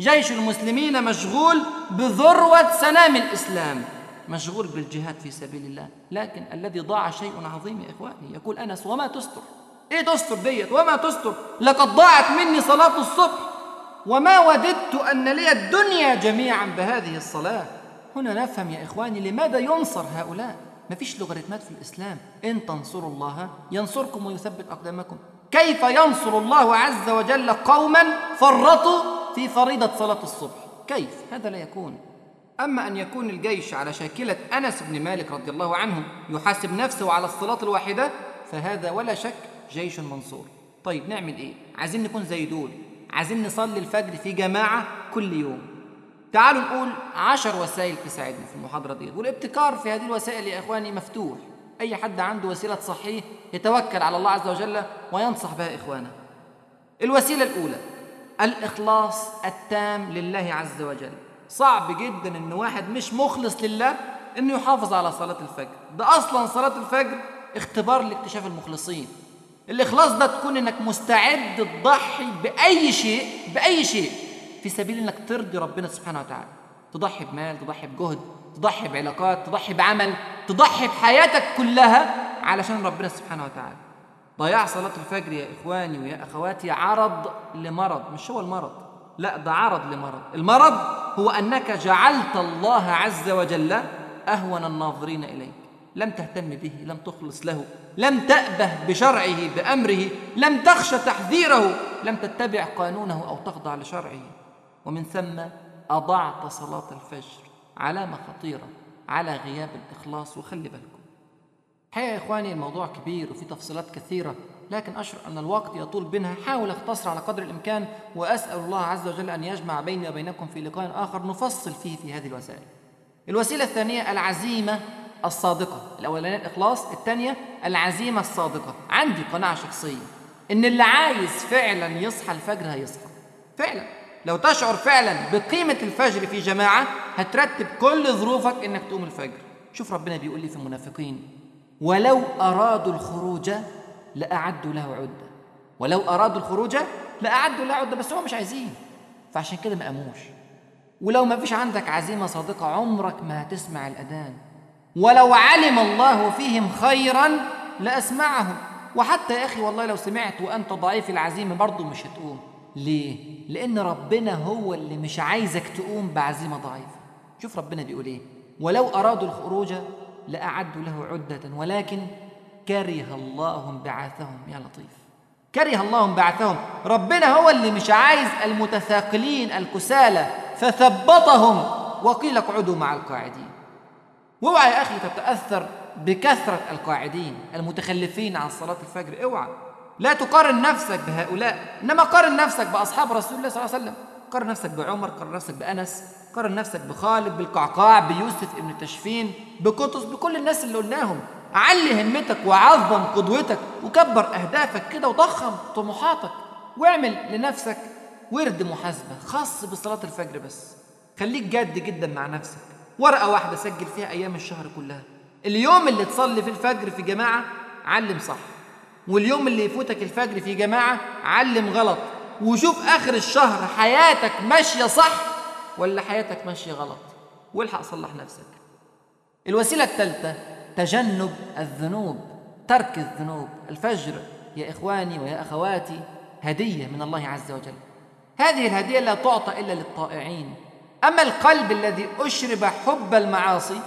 جيش المسلمين مشغول بذروة سنام الإسلام. مشغول بالجهاد في سبيل الله. لكن الذي ضاع شيء عظيم يا إخواني يقول أنس وما تستر؟ إيه تستر ديت؟ وما تستر؟ لقد ضاعت مني صلاة الصبح. وما وددت أن لي الدنيا جميعا بهذه الصلاة. هنا نفهم يا إخواني لماذا ينصر هؤلاء. ما فيش لوغاريتمات في الإسلام. إن تنصروا الله ينصركم ويثبت أقدامكم. كيف ينصر الله عز وجل قوما فرطوا في فريضة صلاة الصبح؟ كيف؟ هذا لا يكون. أما أن يكون الجيش على شاكلة أنس بن مالك رضي الله عنه يحاسب نفسه على الصلاة الواحدة فهذا ولا شك جيش منصور. طيب نعمل إيه؟ عايزين نكون زي دول. عايزين نصلي الفجر في جماعة كل يوم. تعالوا نقول عشر وسائل تساعدنا في المحاضرة دي والابتكار في هذه الوسائل يا إخواني مفتوح. أي حد عنده وسيلة صحيح يتوكل على الله عز وجل وينصح بها إخوانه. الوسيلة الأولى الإخلاص التام لله عز وجل. صعب جدا إن واحد مش مخلص لله إنه يحافظ على صلاة الفجر. ده أصلا صلاة الفجر اختبار لاكتشاف المخلصين. الإخلاص ده تكون إنك مستعد تضحي بأي شيء بأي شيء. في سبيل إنك ترضي ربنا سبحانه وتعالى. تضحي بمال تضحي بجهد تضحي بعلاقات تضحي بعمل تضحي بحياتك كلها علشان ربنا سبحانه وتعالى. ضياع صلاة الفجر يا إخواني ويا أخواتي عرض لمرض مش هو المرض. لا ده عرض لمرض. المرض هو أنك جعلت الله عز وجل أهون الناظرين إليك. لم تهتم به لم تخلص له لم تأبه بشرعه بأمره لم تخشى تحذيره لم تتبع قانونه أو تخضع لشرعه. ومن ثم أضعت صلاة الفجر علامة خطيرة على غياب الإخلاص وخلي بالكم. الحقيقة يا إخواني الموضوع كبير وفي تفصيلات كثيرة لكن أشعر أن الوقت يطول بنا. حاول أختصر على قدر الإمكان وأسأل الله عز وجل أن يجمع بيني وبينكم في لقاء آخر نفصل فيه في هذه الوسائل. الوسيلة الثانية العزيمة الصادقة. الأولانية الإخلاص. الثانية العزيمة الصادقة. عندي قناعة شخصية إن اللي عايز فعلا يصحى الفجر هيصحى. فعلا. لو تشعر فعلا بقيمة الفجر في جماعة هترتب كل ظروفك إنك تقوم الفجر. شوف ربنا بيقول لي في المنافقين ولو أرادوا الخروج لأعدوا له عدة. ولو أرادوا الخروج لأعدوا له عدة بس هم مش عايزين. فعشان كده ما قاموش. ولو ما فيش عندك عزيمة صادقة عمرك ما هتسمع الأذان. ولو علم الله فيهم خيرا لأسمعهم. وحتى يا أخي والله لو سمعت وأنت ضعيف العزيمة برضه مش هتقوم. ليه؟ لأن ربنا هو اللي مش عايزك تقوم بعزيمة ضعيفة. شوف ربنا بيقول إيه؟ ولو أرادوا الخروج لأعدوا له عدة ولكن كره الله انبعاثهم يا لطيف. كره الله انبعاثهم ربنا هو اللي مش عايز المتثاقلين الكسالى فثبطهم. وقيل اقعدوا مع القاعدين. واوعى يا أخي تتأثر بكثرة القاعدين المتخلفين عن صلاة الفجر. اوعى. لا تقارن نفسك بهؤلاء إنما قارن نفسك بأصحاب رسول الله صلى الله عليه وسلم. قارن نفسك بعمر قارن نفسك بأنس قارن نفسك بخالد بالقعقاع بيوسف ابن تشفين بقطز بكل الناس اللي قلناهم. علي همتك وعظم قدوتك وكبر أهدافك كده وضخم طموحاتك واعمل لنفسك ورد محاسبة خاص بصلاة الفجر بس. خليك جاد جدا مع نفسك. ورقة واحدة سجل فيها أيام الشهر كلها. اليوم اللي تصلي في الفجر في جماعة علم صح. واليوم اللي يفوتك الفجر في جماعة علم غلط. وشوف آخر الشهر حياتك ماشية صح ولا حياتك ماشية غلط. والحق صلح نفسك. الوسيلة الثالثة تجنب الذنوب ترك الذنوب. الفجر يا إخواني ويا أخواتي هدية من الله عز وجل. هذه الهدية لا تعطى إلا للطائعين. أما القلب الذي أشرب حب المعاصي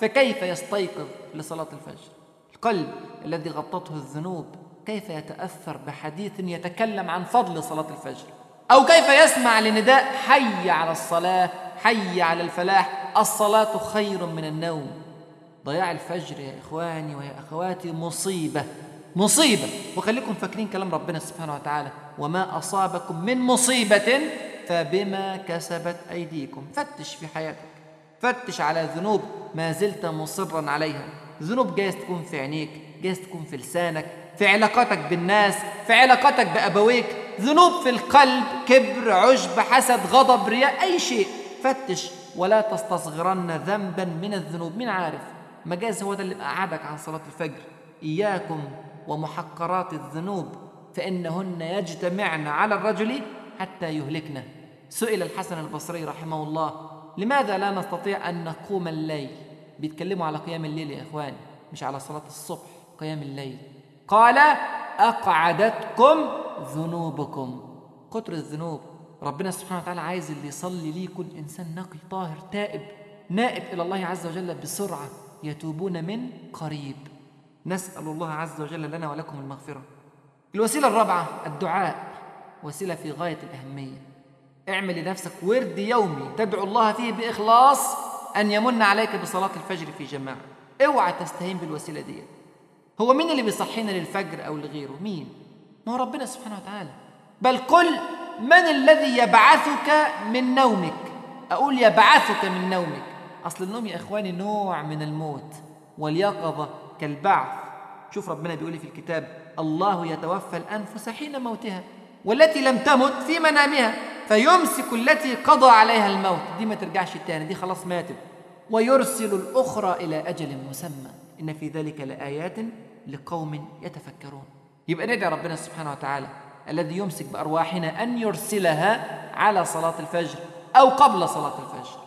فكيف يستيقظ لصلاة الفجر؟ القلب. الذي غطته الذنوب كيف يتأثر بحديث يتكلم عن فضل صلاة الفجر؟ أو كيف يسمع لنداء حي على الصلاة حي على الفلاح الصلاة خير من النوم؟ ضياع الفجر يا إخواني ويا أخواتي مصيبة مصيبة. وخليكم فاكرين كلام ربنا سبحانه وتعالى وما أصابكم من مصيبة فبما كسبت أيديكم. فتش في حياتك فتش على ذنوب ما زلت مصرا عليها ذنوب جايز تكون في عينيك. جايز تكون في لسانك في علاقاتك بالناس في علاقاتك بأبويك. ذنوب في القلب كبر عجب حسد غضب رياء أي شيء. فتش ولا تستصغرن ذنبا من الذنوب. مين عارف؟ مجاز هو ده اللي قعدك عن صلاة الفجر. إياكم ومحقرات الذنوب فإنهن يجتمعن على الرجل حتى يهلكنا سئل الحسن البصري رحمه الله لماذا لا نستطيع أن نقوم الليل؟ بيتكلموا على قيام الليل يا إخواني مش على صلاة الصبح. قيام الليل. قال أقعدتكم ذنوبكم. كتر الذنوب. ربنا سبحانه وتعالى عايز اللي يصلي ليه يكون إنسان نقي طاهر تائب نائب إلى الله عز وجل بسرعة. يتوبون من قريب. نسأل الله عز وجل لنا ولكم المغفرة. الوسيلة الرابعة الدعاء. وسيلة في غاية الأهمية. اعمل لنفسك ورد يومي تدعو الله فيه بإخلاص أن يمن عليك بصلاة الفجر في جماعة. اوعى تستهين بالوسيلة دي هو مين اللي بيصحينا للفجر أو لغيره؟ مين؟ ما هو ربنا سبحانه وتعالى. بل قل من الذي يبعثك من نومك؟ أقول يبعثك من نومك. أصل النوم يا إخواني نوع من الموت واليقظة كالبعث. شوف ربنا بيقول في الكتاب الله يتوفى الأنفس حين موتها والتي لم تمت في منامها فيمسك التي قضى عليها الموت. دي ما ترجعش تاني دي خلاص ماتت. ويرسل الأخرى إلى أجل مسمى. إن في ذلك لآيات لقوم يتفكرون. يبقى ندعي ربنا سبحانه وتعالى الذي يمسك بأرواحنا أن يرسلها على صلاة الفجر أو قبل صلاة الفجر.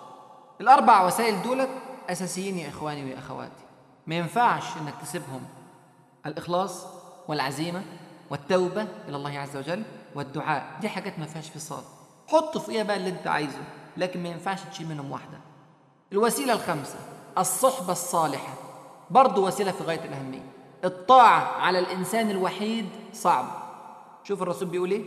الأربع وسائل دولت أساسيين يا إخواني ويا أخواتي. ما ينفعش إنك تسيبهم. الإخلاص والعزيمة والتوبة إلى الله عز وجل والدعاء. دي حاجات ما فيهاش فصال. حط فيها بقى اللي أنت عايزه لكن ما ينفعش تشيل منهم واحدة. الوسيلة الخامسة الصحبة الصالحة. برضه وسيلة في غاية الأهمية. الطاعة على الإنسان الوحيد صعب. شوف الرسول بيقول إيه؟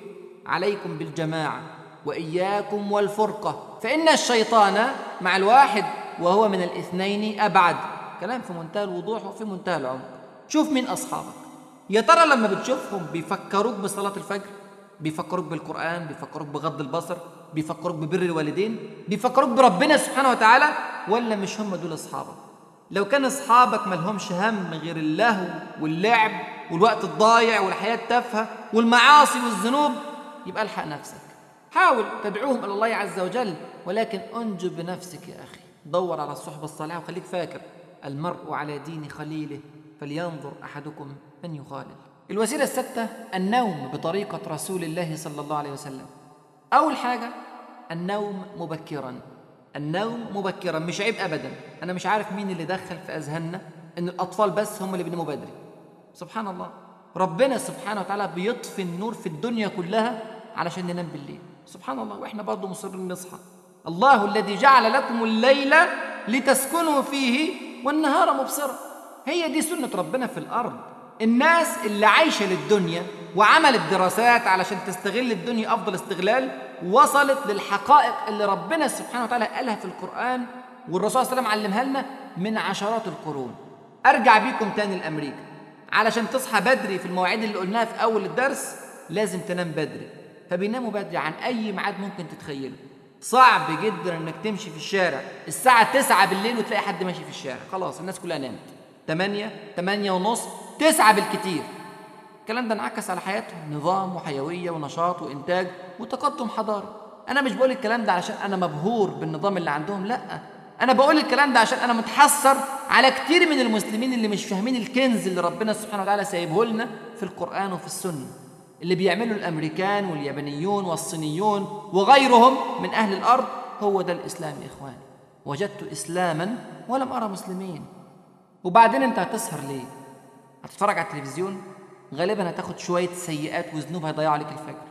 عليكم بالجماعة وإياكم والفرقة. فإن الشيطان مع الواحد وهو من الاثنين أبعد. كلام في منتهى الوضوح وفي منتهى العمق. شوف مين أصحابك. يا ترى لما بتشوفهم بيفكروك بصلاة الفجر؟ بيفكروك بالقرآن؟ بيفكروك بغض البصر؟ بيفكروك ببر الوالدين؟ بيفكروك بربنا سبحانه وتعالى؟ ولا مش هم دول أصحابك؟ لو كان أصحابك ملهمش هم غير اللهو واللعب والوقت الضايع والحياة التافهة والمعاصي والذنوب يبقى ألحق نفسك. حاول تدعوهم إلى الله عز وجل ولكن أنجب بنفسك يا أخي. دور على الصحبة الصالحة وخليك فاكر المرء على دين خليله فلينظر أحدكم من يخالل. الوسيلة الستة النوم بطريقة رسول الله صلى الله عليه وسلم. أول حاجة النوم مبكرا. النوم مبكرا مش عيب أبدا. أنا مش عارف مين اللي دخل في أذهاننا إن الأطفال بس هم اللي بيناموا بدري. سبحان الله. ربنا سبحانه وتعالى بيطفي النور في الدنيا كلها علشان ننام بالليل. سبحان الله. وإحنا برضه مصرين نصحى. الله الذي جعل لكم الليل لتسكنوا فيه والنهار مبصرا. هي دي سنة ربنا في الأرض. الناس اللي عايشة للدنيا وعملت دراسات علشان تستغل الدنيا أفضل استغلال وصلت للحقائق اللي ربنا سبحانه وتعالى قالها في القرآن والرسول صلى الله عليه وسلم علمها لنا من عشرات القرون. أرجع بيكم تاني لأمريكا. علشان تصحى بدري في المواعيد اللي قلناها في أول الدرس لازم تنام بدري. فبيناموا بدري عن أي ميعاد ممكن تتخيله. صعب جدا إنك تمشي في الشارع. الساعة 9 بالليل وتلاقي حد ماشي في الشارع. خلاص الناس كلها نامت. 8 8 ونص 9 بالكتير. الكلام ده انعكس على حياتهم نظام وحيوية ونشاط وإنتاج وتقدم حضاري. أنا مش بقول الكلام ده عشان أنا مبهور بالنظام اللي عندهم لأ. أنا بقول الكلام ده عشان أنا متحسر على كتير من المسلمين اللي مش فاهمين الكنز اللي ربنا سبحانه وتعالى سايبه لنا في القرآن وفي السنة. اللي بيعمله الأمريكان واليابانيون والصينيون وغيرهم من أهل الأرض هو ده الإسلام يا إخواني. وجدت إسلاما ولم أرى مسلمين. وبعدين أنت هتسهر ليه؟ هتتفرج على التلفزيون؟ غالبا هتاخد شوية سيئات وذنوب هيضيعوا عليك الفجر.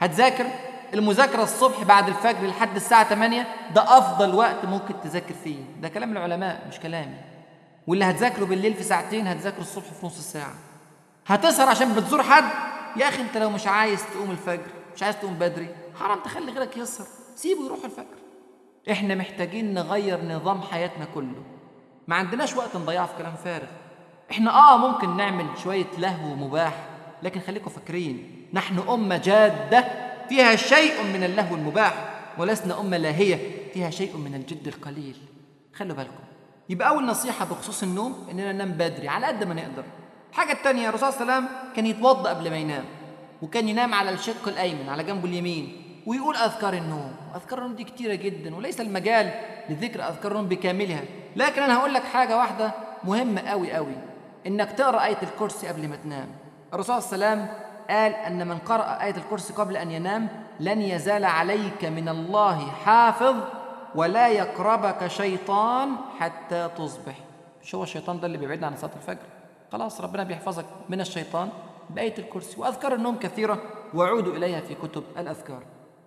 هتذاكر المذاكرة الصبح بعد الفجر لحد الساعة 8 ده أفضل وقت ممكن تذاكر فيه. ده كلام العلماء مش كلامي. واللي هتذاكره بالليل في ساعتين هتذاكره الصبح في نص ساعة. هتسهر عشان بتزور حد؟ يا أخي أنت لو مش عايز تقوم الفجر مش عايز تقوم بدري حرام تخلي غيرك يسهر. سيبه يروح الفجر. إحنا محتاجين نغير نظام حياتنا كله. ما عندناش وقت نضيعه في كلام فارغ. إحنا آه ممكن نعمل شوية لهو مباح لكن خليكم فاكرين نحن أمة جادة فيها شيء من اللهو المباح ولسنا أمة لاهيه فيها شيء من الجد القليل. خلوا بالكم. يبقى أول نصيحة بخصوص النوم إننا ننام بدري على قد ما نقدر. الحاجة التانية الرسول صلى الله عليه وسلم كان يتوضأ قبل ما ينام وكان ينام على الشق الأيمن على جنبه اليمين ويقول أذكار النوم. أذكار النوم دي كتيرة جدا وليس المجال لذكر أذكار النوم بكاملها. لكن أنا هقول لك حاجة واحدة مهمة أوي أوي. إنك تقرأ آية الكرسي قبل ما تنام. الرسول صلى الله عليه وسلم قال أن من قرأ آية الكرسي قبل أن ينام لن يزال عليك من الله حافظ ولا يقربك شيطان حتى تصبح. مش هو الشيطان ده اللي بيبعدنا عن صلاة الفجر؟ خلاص ربنا بيحفظك من الشيطان بآية الكرسي. وأذكار النوم كثيرة وعودوا إليها في كتب الأذكار.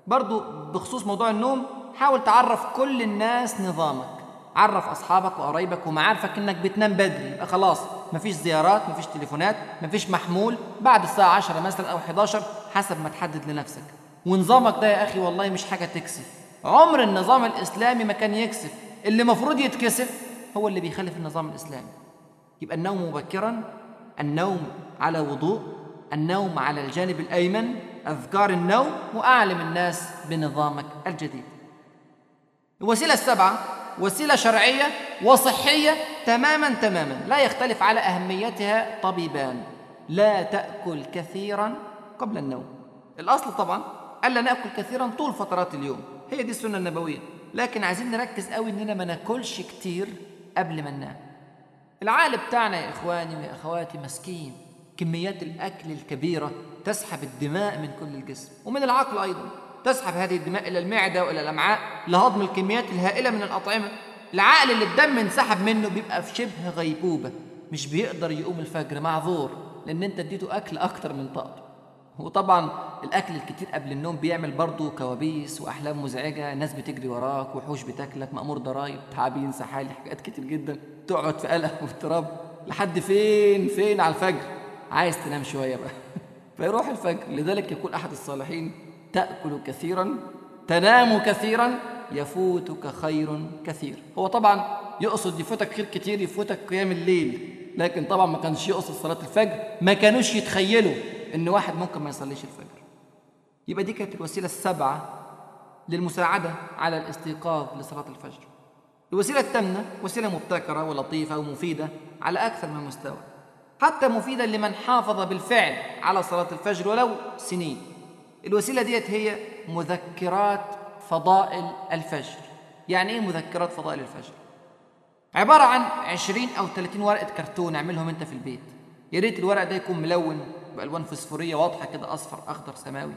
برضو بخصوص موضوع النوم حاول تعرف كل الناس نظامك. عرف أصحابك وقرايبك ومعارفك إنك بتنام بدري. يبقى خلاص مفيش زيارات مفيش تليفونات مفيش محمول. بعد الساعة 10 مثلا أو 11 حسب ما تحدد لنفسك. ونظامك ده يا أخي والله مش حاجة تكسف عمر النظام الإسلامي ما كان يكسف اللي مفروض يتكسف هو اللي بيخالف النظام الإسلامي. يبقى النوم مبكرا النوم على وضوء النوم على الجانب الأيمن أذكار النوم وأعلم الناس بنظامك الجديد. الوسيلة السبعه وسيلة شرعية وصحية تماما تماما لا يختلف على أهميتها طبيبان. لا تأكل كثيرا قبل النوم. الأصل طبعا الا نأكل كثيرا طول فترات اليوم. هي دي السنة النبوية. لكن عايزين نركز قوي إننا ما ناكلش كتير قبل ما ننام. العقل بتاعنا يا إخواني ويا أخواتي مسكين. كميات الأكل الكبيرة تسحب الدماء من كل الجسم ومن العقل أيضا. تسحب هذه الدماء إلى المعدة وإلى الأمعاء لهضم الكميات الهائلة من الأطعمة. العقل اللي الدم انسحب منه بيبقى في شبه غيبوبة مش بيقدر يقوم الفجر معذور لأن أنت اديته أكل أكتر من طاقته. وطبعا الأكل الكتير قبل النوم بيعمل برضه كوابيس وأحلام مزعجة ناس بتجري وراك وحوش بتاكلك مأمور ضرايب تعابين سحالي حاجات كتير جدا. تقعد في قلق واضطراب لحد فين؟ فين؟ على الفجر. عايز تنام شوية بقى. فيروح الفجر. لذلك يقول أحد الصالحين تأكل كثيرا تنام كثيرا يفوتك خير كثير. هو طبعا يقصد يفوتك خير كتير يفوتك قيام الليل. لكن طبعا ما كانش يقصد صلاة الفجر. ما كانوش يتخيلوا إن واحد ممكن ما يصليش الفجر. يبقى دي كانت الوسيلة السبعة للمساعدة على الاستيقاظ لصلاة الفجر. الوسيلة الثامنة وسيلة مبتكرة ولطيفة ومفيدة على أكثر من مستوى. حتى مفيدة لمن حافظ بالفعل على صلاة الفجر ولو سنين. الوسيلة ديت هي مذكرات فضائل الفجر. يعني إيه مذكرات فضائل الفجر؟ عبارة عن 20 أو 30 ورقة كرتون اعملهم أنت في البيت. يا ريت الورق ده يكون ملون بألوان فسفورية واضحة كده أصفر أخضر سماوي.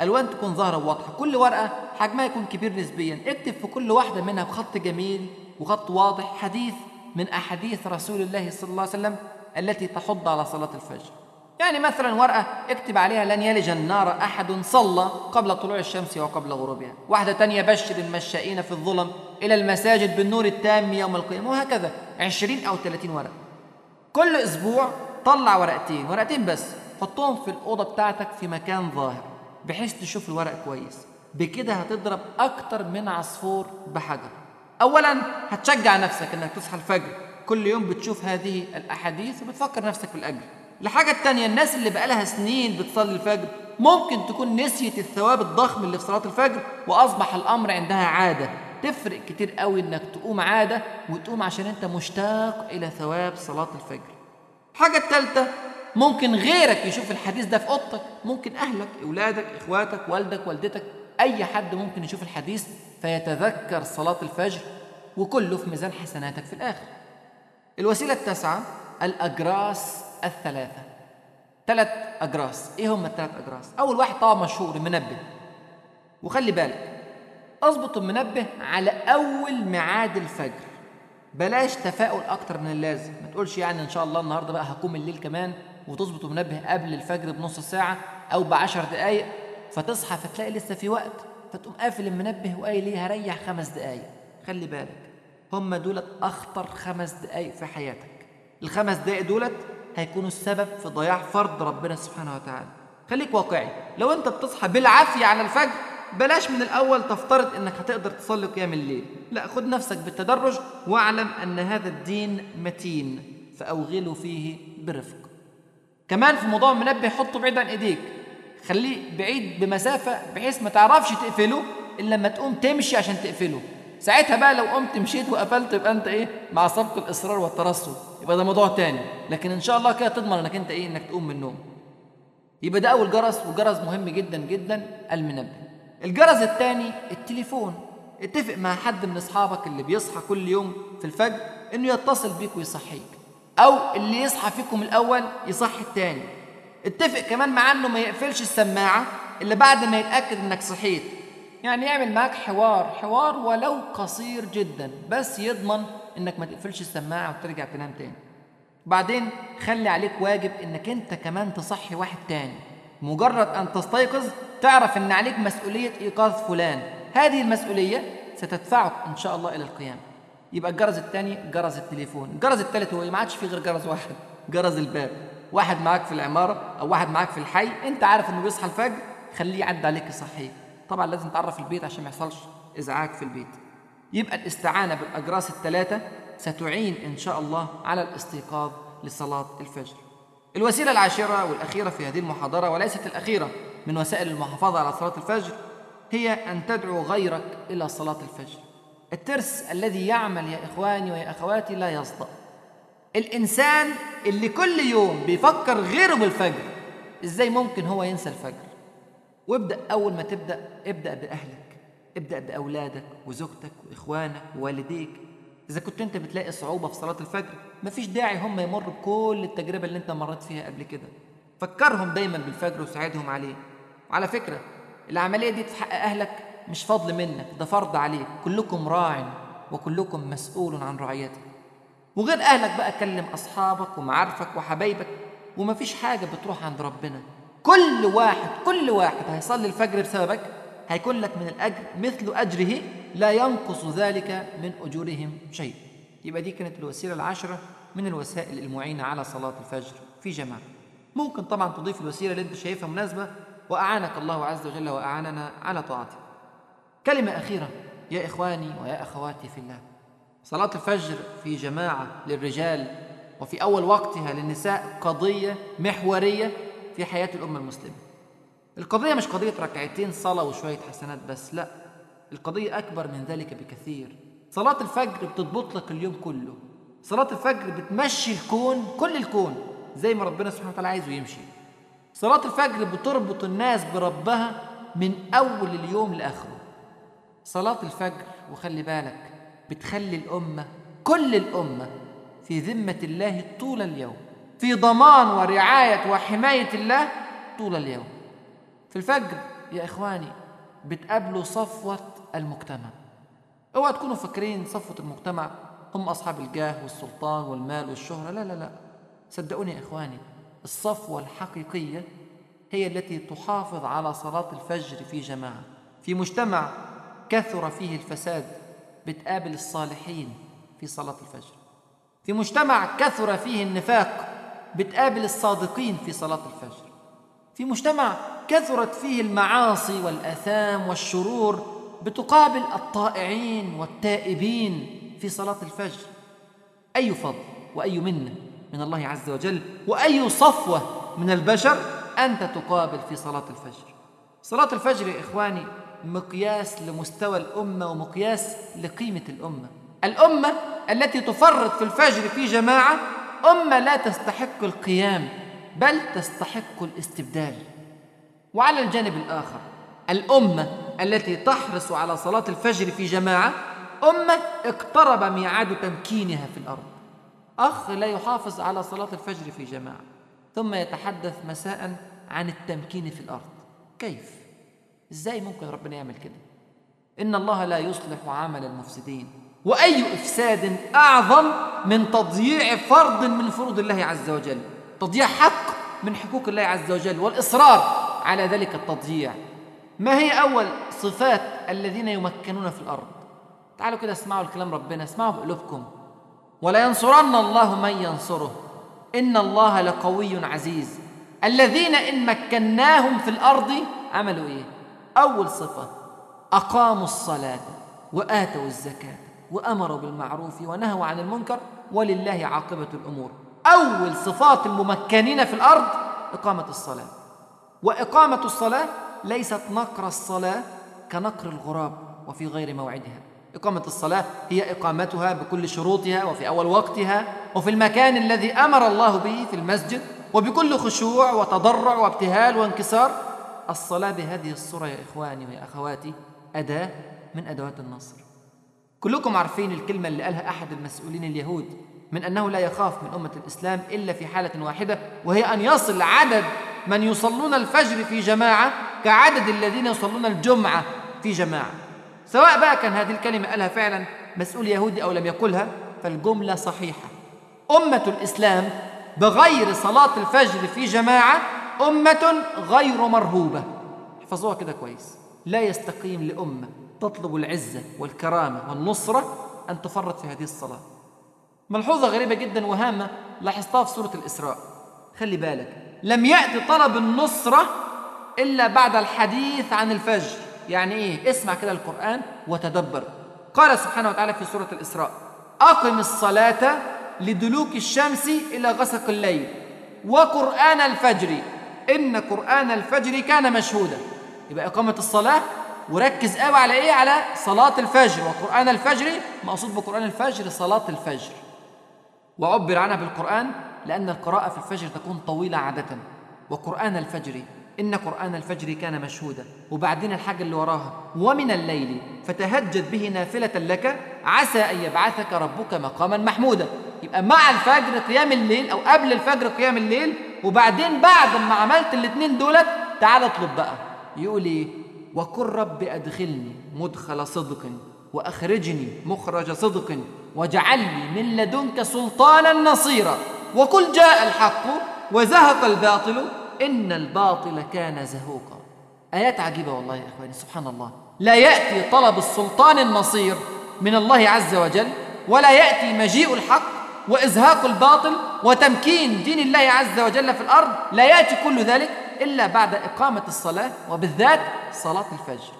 ألوان تكون ظاهرة وواضحة. كل ورقة حجمها يكون كبير نسبيا. اكتب في كل واحدة منها بخط جميل وخط واضح حديث من أحاديث رسول الله صلى الله عليه وسلم التي تحض على صلاة الفجر. يعني مثلا ورقة اكتب عليها لن يلج النار أحد صلى قبل طلوع الشمس وقبل غروبها. واحدة تانية بشر المشائين في الظلم إلى المساجد بالنور التام يوم القيامة وهكذا. عشرين أو ثلاثين ورقة. كل أسبوع طلع ورقتين ورقتين بس. حطهم في الأوضة بتاعتك في مكان ظاهر بحيث تشوف الورق كويس. بكده هتضرب أكتر من عصفور بحجر. أولا هتشجع نفسك إنك تصحى الفجر. كل يوم بتشوف هذه الأحاديث وبتفكر نفسك بالأجر الحاجة التانية الناس اللي بقالها سنين بتصلي الفجر ممكن تكون نسيت الثواب الضخم اللي في صلاة الفجر وأصبح الأمر عندها عادة. تفرق كتير قوي إنك تقوم عادة وتقوم عشان أنت مشتاق إلى ثواب صلاة الفجر. الحاجة التالتة ممكن غيرك يشوف الحديث ده في أوضتك ممكن أهلك أولادك إخواتك والدك والدتك أي حد ممكن يشوف الحديث فيتذكر صلاة الفجر وكله في ميزان حسناتك في الآخر. الوسيلة التاسعة الأجراس الثلاثة. ثلاث أجراس. إيه هم الثلاث أجراس؟ أول واحد طبعا مشهور المنبه. وخلي بالك أظبط المنبه على أول ميعاد الفجر. بلاش تفاؤل أكتر من اللازم. ما تقولش يعني إن شاء الله النهارده بقى هقوم الليل كمان وتظبط المنبه قبل الفجر بنص ساعة أو بعشر دقائق فتصحى فتلاقي لسه في وقت فتقوم قافل المنبه وقايل ليه هريح خمس دقائق خلي بالك هم دولت أخطر خمس دقائق في حياتك. الخمس دقائق دولت هيكونوا السبب في ضياع فرض ربنا سبحانه وتعالى. خليك واقعي. لو انت بتصحى بالعافية على الفجر بلاش من الأول تفترض أنك هتقدر تصلي قيام الليل. لا خد نفسك بالتدرج واعلم أن هذا الدين متين فأوغلوا فيه برفق كمان في موضوع المنبه حطه بعيد عن إيديك. خليه بعيد بمسافة بحيث ما تعرفش تقفله إلا لما تقوم تمشي عشان تقفله. ساعتها بقى لو قمت مشيت وقفلت يبقى انت إيه؟ مع سبق الإصرار والترصد. يبقى ده موضوع تاني. لكن إن شاء الله كده تضمن إنك أنت إيه؟ إنك تقوم من النوم. يبقى ده أول جرس وجرس مهم جدا جدا المنبه. الجرس الثاني التليفون. اتفق مع حد من أصحابك اللي بيصحى كل يوم في الفجر إنه يتصل بيك ويصحيك. أو اللي يصحى فيكم الأول يصحي الثاني اتفق كمان معاه إنه ما يقفلش السماعة إلا بعد ما يتأكد إنك صحيت. يعني يعمل معاك حوار حوار ولو قصير جدا بس يضمن إنك ما تقفلش السماعة وترجع تنام تاني. بعدين خلي عليك واجب إنك أنت كمان تصحي واحد تاني. مجرد أن تستيقظ تعرف إن عليك مسؤولية إيقاظ فلان. هذه المسؤولية ستدفعك إن شاء الله إلى القيامه يبقى الجرس الثاني جرس التليفون. الجرس الثالث هو ما عادش فيه غير جرس واحد. جرس الباب. واحد معاك في العمارة أو واحد معاك في الحي. أنت عارف إنه بيصحى الفجر خليه يعدي عليك يصحيك. طبعا لازم تعرف البيت عشان ما يحصلش إزعاج في البيت. يبقى الاستعانة بالأجراس الثلاثه ستعين إن شاء الله على الاستيقاظ لصلاة الفجر. الوسيلة العاشرة والأخيرة في هذه المحاضرة وليست الأخيرة من وسائل المحافظة على صلاة الفجر هي أن تدعو غيرك إلى صلاة الفجر. الترس الذي يعمل يا إخواني ويا أخواتي لا يصدأ. الإنسان اللي كل يوم بيفكر غيره بالفجر إزاي ممكن هو ينسى الفجر؟ وابدأ أول ما تبدأ ابدأ بأهلك ابدأ بأولادك وزوجتك وإخوانك ووالديك. إذا كنت أنت بتلاقي صعوبة في صلاة الفجر مفيش داعي هم يمروا بكل التجربة اللي أنت مريت فيها قبل كده. فكرهم دايما بالفجر وساعدهم عليه. وعلى فكرة العملية دي حق أهلك مش فضل منك ده فرض عليك. كلكم راع وكلكم مسؤول عن رعيته وغير أهلك بقى كلم أصحابك ومعارفك وحبايبك ومفيش حاجة بتروح عند ربنا. كل واحد كل واحد هيصلي الفجر بسببك هيكون لك من الأجر مثل أجره لا ينقص ذلك من أجورهم شيء. يبقى دي كانت الوسيلة العاشرة من الوسائل المعينة على صلاة الفجر في جماعة. ممكن طبعا تضيف الوسيلة اللي انت شايفها مناسبة وأعانك الله عز وجل وأعاننا على طاعته. كلمة أخيرة يا إخواني ويا أخواتي في الله. صلاة الفجر في جماعة للرجال وفي أول وقتها للنساء قضية محورية في حياة الأمة المسلمة. القضية مش قضية ركعتين صلاة وشوية حسنات بس لا. القضية أكبر من ذلك بكثير. صلاة الفجر بتضبط لك اليوم كله. صلاة الفجر بتمشي الكون كل الكون زي ما ربنا سبحانه وتعالى عايزه يمشي. صلاة الفجر بتربط الناس بربها من أول اليوم لآخره. صلاة الفجر وخلي بالك بتخلي الأمة كل الأمة في ذمة الله طول اليوم. في ضمان ورعاية وحماية الله طول اليوم. في الفجر يا إخواني بتقابلوا صفوة المجتمع. أوعى تكونوا فاكرين صفوة المجتمع هم أصحاب الجاه والسلطان والمال والشهرة. لا لا لا. صدقوني يا إخواني الصفوة الحقيقية هي التي تحافظ على صلاة الفجر في جماعة. في مجتمع كثر فيه الفساد بتقابل الصالحين في صلاة الفجر. في مجتمع كثر فيه النفاق بتقابل الصادقين في صلاة الفجر. في مجتمع كثرت فيه المعاصي والآثام والشرور بتقابل الطائعين والتائبين في صلاة الفجر. أي فضل وأي منة من الله عز وجل وأي صفوة من البشر أنت تقابل في صلاة الفجر. صلاة الفجر يا إخواني مقياس لمستوى الأمة ومقياس لقيمة الأمة. الأمة التي تفرط في الفجر في جماعة أمة لا تستحق القيام بل تستحق الاستبدال وعلى الجانب الآخر الأمة التي تحرص على صلاة الفجر في جماعة أمة اقترب ميعاد تمكينها في الأرض أخ لا يحافظ على صلاة الفجر في جماعة ثم يتحدث مساء عن التمكين في الأرض كيف؟ إزاي ممكن ربنا يعمل كده؟ إن الله لا يصلح عمل المفسدين وأي إفساد أعظم من تضييع فرض من فروض الله عز وجل. تضييع حق من حقوق الله عز وجل والإصرار على ذلك التضييع. ما هي أول صفات الذين يمكنون في الأرض؟ تعالوا كده اسمعوا الكلام ربنا اسمعوا بقلوبكم ولا ينصرن الله من ينصره. إن الله لقوي عزيز. الذين إن مكناهم في الأرض عملوا إيه؟ أول صفة أقاموا الصلاة وآتوا الزكاة. وأمروا بالمعروف ونهوا عن المنكر ولله عاقبة الأمور. أول صفات الممكنين في الأرض إقامة الصلاة. وإقامة الصلاة ليست نقر الصلاة كنقر الغراب وفي غير موعدها. إقامة الصلاة هي إقامتها بكل شروطها وفي أول وقتها وفي المكان الذي أمر الله به في المسجد وبكل خشوع وتضرع وابتهال وانكسار. الصلاة بهذه الصورة يا إخواني ويا أخواتي أداة من أدوات النصر. كلكم عارفين الكلمة اللي قالها أحد المسؤولين اليهود من أنه لا يخاف من أمة الإسلام إلا في حالة واحدة وهي أن يصل عدد من يصلون الفجر في جماعة كعدد الذين يصلون الجمعة في جماعة. سواء بقى كان هذه الكلمة قالها فعلا مسؤول يهودي أو لم يقلها فالجملة صحيحة. أمة الإسلام بغير صلاة الفجر في جماعة أمة غير مرهوبة. احفظوها كده كويس. لا يستقيم لأمة تطلب العزة والكرامة والنصرة أن تفرط في هذه الصلاة. ملحوظة غريبة جدا وهامة. لاحظتها في سورة الإسراء. خلي بالك لم يأتي طلب النصرة إلا بعد الحديث عن الفجر. يعني إيه؟ اسمع كده القرآن وتدبر. قال سبحانه وتعالى في سورة الإسراء أقم الصلاة لدلوك الشمس إلى غسق الليل وقرآن الفجر. إن قرآن الفجر كان مشهودا. يبقى إقامة الصلاة وركز قوي على إيه؟ على صلاة الفجر. وقرآن الفجر مقصود بقرآن الفجر صلاة الفجر. وعبر عنها بالقرآن لأن القراءة في الفجر تكون طويلة عادة. وقرآن الفجر إن قرآن الفجر كان مشهودا. وبعدين الحاجة اللي وراها ومن الليل فتهجد به نافلة لك عسى أن يبعثك ربك مقاما محمودا. يبقى مع الفجر قيام الليل أو قبل الفجر قيام الليل وبعدين بعد ما عملت الاتنين دولت تعال اطلب بقى. يقول إيه؟ وقل رب أدخلني مدخل صدق وأخرجني مخرج صدق واجعل لي من لدنك سلطانا نصيرا وقل جاء الحق وزهق الباطل إن الباطل كان زهوقا. آيات عجيبة والله يا إخواني سبحان الله. لا يأتي طلب السلطان النصير من الله عز وجل ولا يأتي مجيء الحق وإزهاق الباطل وتمكين دين الله عز وجل في الأرض. لا يأتي كل ذلك إلا بعد إقامة الصلاة وبالذات صلاة الفجر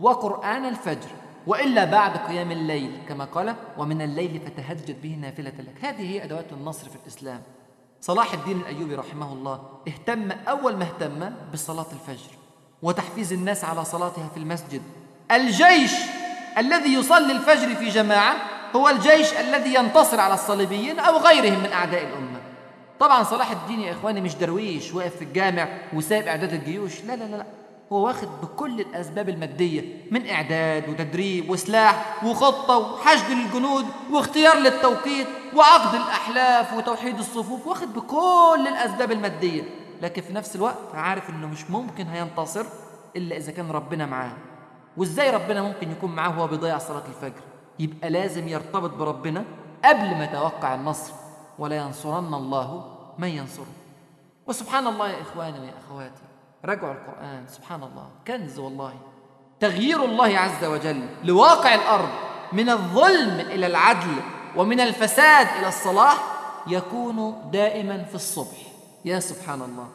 وقرآن الفجر وإلا بعد قيام الليل كما قال ومن الليل فتهجد به نافلة لك. هذه هي أدوات النصر في الإسلام. صلاح الدين الأيوبي رحمه الله اهتم أول ما اهتم بصلاة الفجر وتحفيز الناس على صلاتها في المسجد. الجيش الذي يصلي الفجر في جماعة هو الجيش الذي ينتصر على الصليبيين أو غيرهم من أعداء الأمة. طبعا صلاح الدين يا إخواني مش درويش واقف في الجامع وسايب إعداد الجيوش. لا لا لا. هو واخد بكل الأسباب المادية من إعداد وتدريب وسلاح وخطة وحشد للجنود واختيار للتوقيت وعقد الأحلاف وتوحيد الصفوف واخد بكل الأسباب المادية. لكن في نفس الوقت عارف إنه مش ممكن هينتصر إلا إذا كان ربنا معاه. وإزاي ربنا ممكن يكون معاه وهو بيضيع صلاة الفجر؟ يبقى لازم يرتبط بربنا قبل ما يتوقع النصر. ولا ينصرن الله من ينصره؟ وسبحان الله يا إخواني ويا أخواتي راجعوا القرآن سبحان الله كنز والله. تغيير الله عز وجل لواقع الأرض من الظلم إلى العدل ومن الفساد إلى الصلاح يكون دائما في الصبح. يا سبحان الله.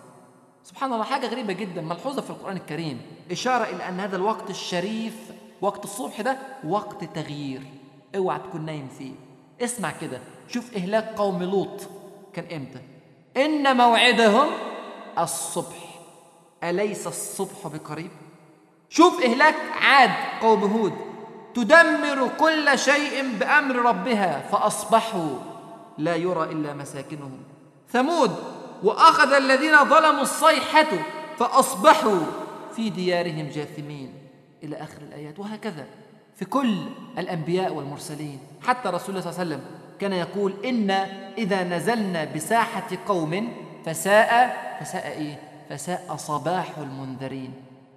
سبحان الله حاجة غريبة جدا ملحوظة في القرآن الكريم. إشارة إلى أن هذا الوقت الشريف وقت الصبح ده وقت تغيير. اوعى تكون نايم فيه. اسمع كده شوف إهلاك قوم لوط كان إمتى؟ إن موعدهم الصبح. أليس الصبح بقريب؟ شوف إهلاك عاد قوم هود تدمر كل شيء بأمر ربها فأصبحوا لا يرى إلا مساكنهم. ثمود وأخذ الذين ظلموا الصيحة فأصبحوا في ديارهم جاثمين. إلى آخر الآيات. وهكذا في كل الأنبياء والمرسلين. حتى رسول الله صلى الله عليه وسلم كان يقول إن إذا نزلنا بساحة قوم فساء فساء إيه؟ فساء صباح المنذرين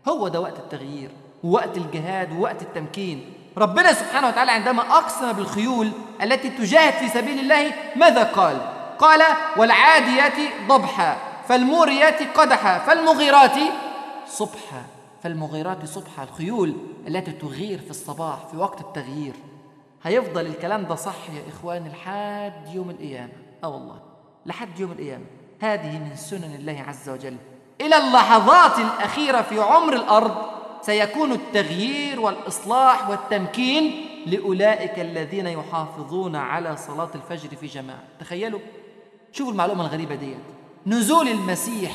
هو ده وقت التغيير ووقت الجهاد ووقت التمكين ربنا سبحانه وتعالى عندما أقسم بالخيول التي تجاهد في سبيل الله ماذا قال؟ قال والعاديات ضبحا فالموريات قدحا فالمغيرات صبحا فالمغيرات صبحا الخيول التي تغير في الصباح في وقت التغيير هيفضل الكلام ده صح يا إخواني لحد يوم القيامة؟ آه والله لحد يوم القيامة. هذه من سنن الله عز وجل. إلى اللحظات الأخيرة في عمر الأرض سيكون التغيير والإصلاح والتمكين لأولئك الذين يحافظون على صلاة الفجر في جماعة. تخيلوا شوفوا المعلومة الغريبة ديت. نزول المسيح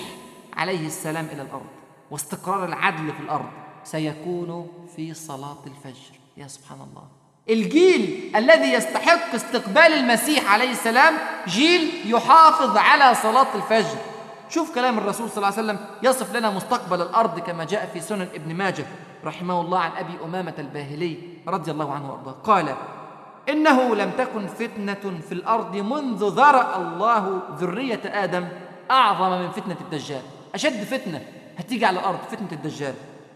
عليه السلام إلى الأرض واستقرار العدل في الأرض سيكون في صلاة الفجر. يا سبحان الله. الجيل الذي يستحق استقبال المسيح عليه السلام جيل يحافظ على صلاة الفجر. شوف كلام الرسول صلى الله عليه وسلم يصف لنا مستقبل الأرض كما جاء في سنن ابن ماجه رحمه الله عن أبي أمامة الباهلي رضي الله عنه وأرضاه. قال إنه لم تكن فتنة في الأرض منذ ذرأ الله ذرية آدم أعظم من فتنة الدجال. أشد فتنة هتيجي على الأرض فتنة الدجال.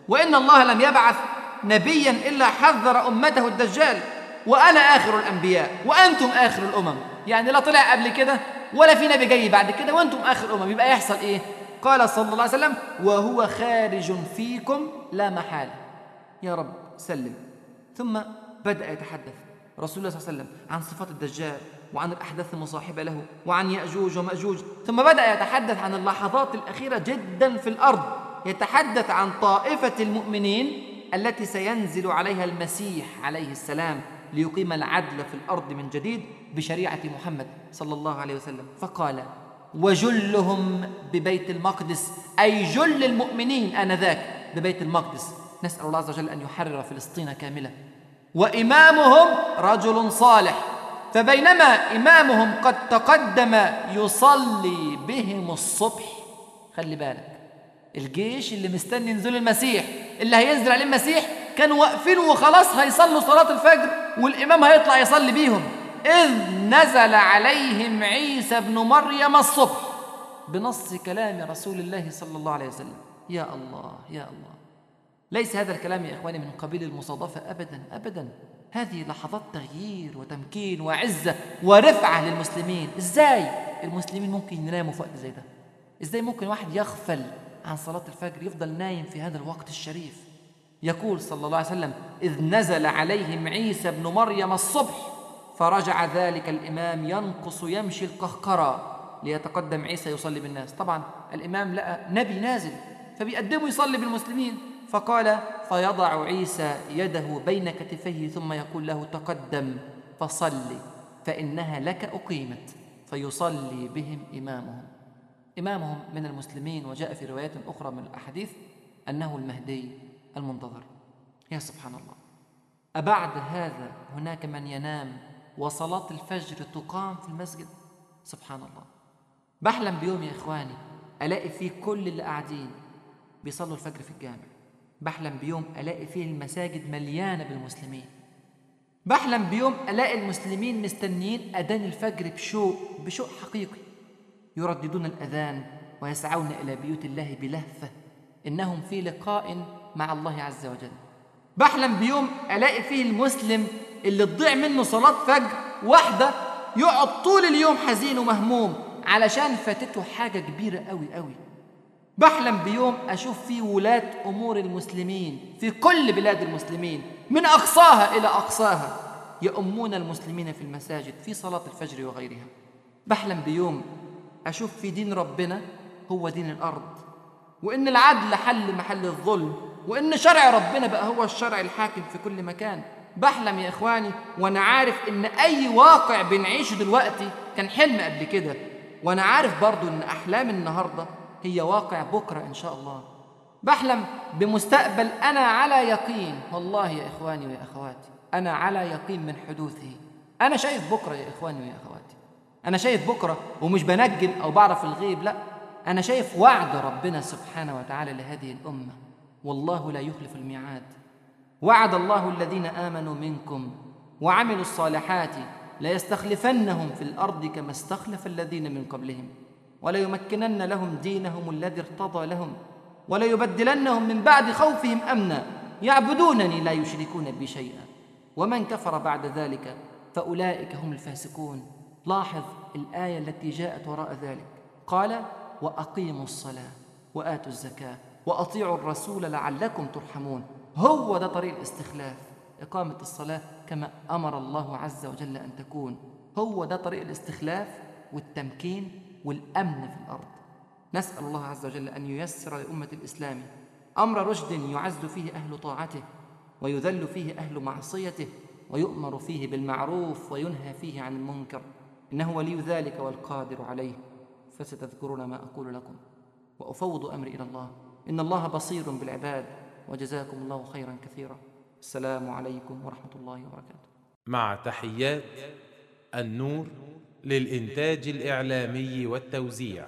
وإن الله لم يبعث نبيا إلا حذر أمته الدجال. وأنا آخر الأنبياء وأنتم آخر الأمم. يعني لا طلع قبل كده ولا في نبي جاي بعد كده وأنتم آخر الأمم. يبقى يحصل إيه؟ قال صلى الله عليه وسلم وهو خارج فيكم لا محالة. يا رب سلم. ثم بدأ يتحدث رسول الله صلى الله عليه وسلم عن صفات الدجال وعن الأحداث المصاحبة له وعن يأجوج ومأجوج. ثم بدأ يتحدث عن اللحظات الأخيرة جدا في الأرض. يتحدث عن طائفة المؤمنين التي سينزل عليها المسيح عليه السلام ليقيم العدل في الأرض من جديد بشريعة محمد صلى الله عليه وسلم. فقال وجلهم ببيت المقدس أي جل المؤمنين آنذاك ببيت المقدس. نسأل الله عز وجل أن يحرر فلسطين كاملة. وإمامهم رجل صالح فبينما إمامهم قد تقدم يصلي بهم الصبح. خلي بالك الجيش اللي مستني نزول المسيح اللي هينزل عليه المسيح كانوا واقفين وخلاص هيصلوا صلاة الفجر والإمام هيطلع يصلي بيهم. إذ نزل عليهم عيسى ابن مريم الصبح بنص كلام رسول الله صلى الله عليه وسلم. يا الله يا الله. ليس هذا الكلام يا إخواني من قبيل المصادفة أبدا أبدا. هذه لحظات تغيير وتمكين وعزة ورفعة للمسلمين. إزاي المسلمين ممكن يناموا في وقت زي ده؟ إزاي ممكن واحد يغفل عن صلاة الفجر يفضل نايم في هذا الوقت الشريف. يقول صلى الله عليه وسلم إذ نزل عليهم عيسى ابن مريم الصبح فرجع ذلك الإمام ينقص يمشي القهقرى ليتقدم عيسى يصلي بالناس. طبعا الإمام لقى نبي نازل فبيقدمه يصلي بالمسلمين. فقال فيضع عيسى يده بين كتفيه ثم يقول له تقدم فصل فإنها لك أقيمت. فيصلي بهم إمامهم. إمامهم من المسلمين وجاء في روايات أخرى من الأحاديث أنه المهدي المنتظر. يا سبحان الله. أبعد هذا هناك من ينام وصلاة الفجر تقام في المسجد؟ سبحان الله. بحلم بيوم يا إخواني ألاقي فيه كل اللي قاعدين بيصلوا الفجر في الجامع. بحلم بيوم ألاقي فيه المساجد مليانة بالمسلمين. بحلم بيوم ألاقي المسلمين مستنيين أذان الفجر بشوق بشوق حقيقي. يرددون الأذان ويسعون إلى بيوت الله بلهفة إنهم في لقاء مع الله عز وجل. بحلم بيوم ألاقي فيه المسلم اللي تضيع منه صلاة فجر واحدة يقعد طول اليوم حزين ومهموم علشان فاتته حاجة كبيرة قوي قوي بحلم بيوم أشوف فيه ولاة أمور المسلمين في كل بلاد المسلمين من أقصاها إلى أقصاها يؤمون المسلمين في المساجد في صلاة الفجر وغيرها. بحلم بيوم أشوف في دين ربنا هو دين الأرض وإن العدل حل محل الظلم وإن شرع ربنا بقى هو الشرع الحاكم في كل مكان. بحلم يا إخواني وأنا عارف إن أي واقع بنعيشه دلوقتي كان حلم قبل كده. وأنا عارف برضو إن أحلام النهاردة هي واقع بكرة إن شاء الله. بحلم بمستقبل أنا على يقين والله يا إخواني ويا أخواتي أنا على يقين من حدوثه. أنا شايف بكرة يا إخواني ويا أخواتي. أنا شايف بكرة ومش بنجم أو بعرف الغيب لا أنا شايف وعد ربنا سبحانه وتعالى لهذه الأمة. والله لا يخلف الميعاد. وعد الله الذين آمنوا منكم وعملوا الصالحات ليستخلفنهم في الأرض كما استخلف الذين من قبلهم. وليمكنن لهم دينهم الذي ارتضى لهم. وليبدلنهم من بعد خوفهم أمنا. يعبدونني لا يشركون بي شيئا. ومن كفر بعد ذلك فأولئك هم الفاسقون. لاحظ الآية التي جاءت وراء ذلك. قال وأقيموا الصلاة وآتوا الزكاة وأطيعوا الرسول لعلكم ترحمون. هو ده طريق الاستخلاف إقامة الصلاة كما أمر الله عز وجل أن تكون. هو ده طريق الاستخلاف والتمكين والأمن في الأرض. نسأل الله عز وجل أن ييسر لأمة الإسلام أمر رشد يعز فيه أهل طاعته ويذل فيه أهل معصيته ويؤمر فيه بالمعروف وينهى فيه عن المنكر. إنه ولي ذلك والقادر عليه فستذكرون ما أقول لكم. وأفوض أمري إلى الله. إن الله بصير بالعباد وجزاكم الله خيرا كثيرا. السلام عليكم ورحمة الله وبركاته. مع تحيات النور للإنتاج الإعلامي والتوزيع.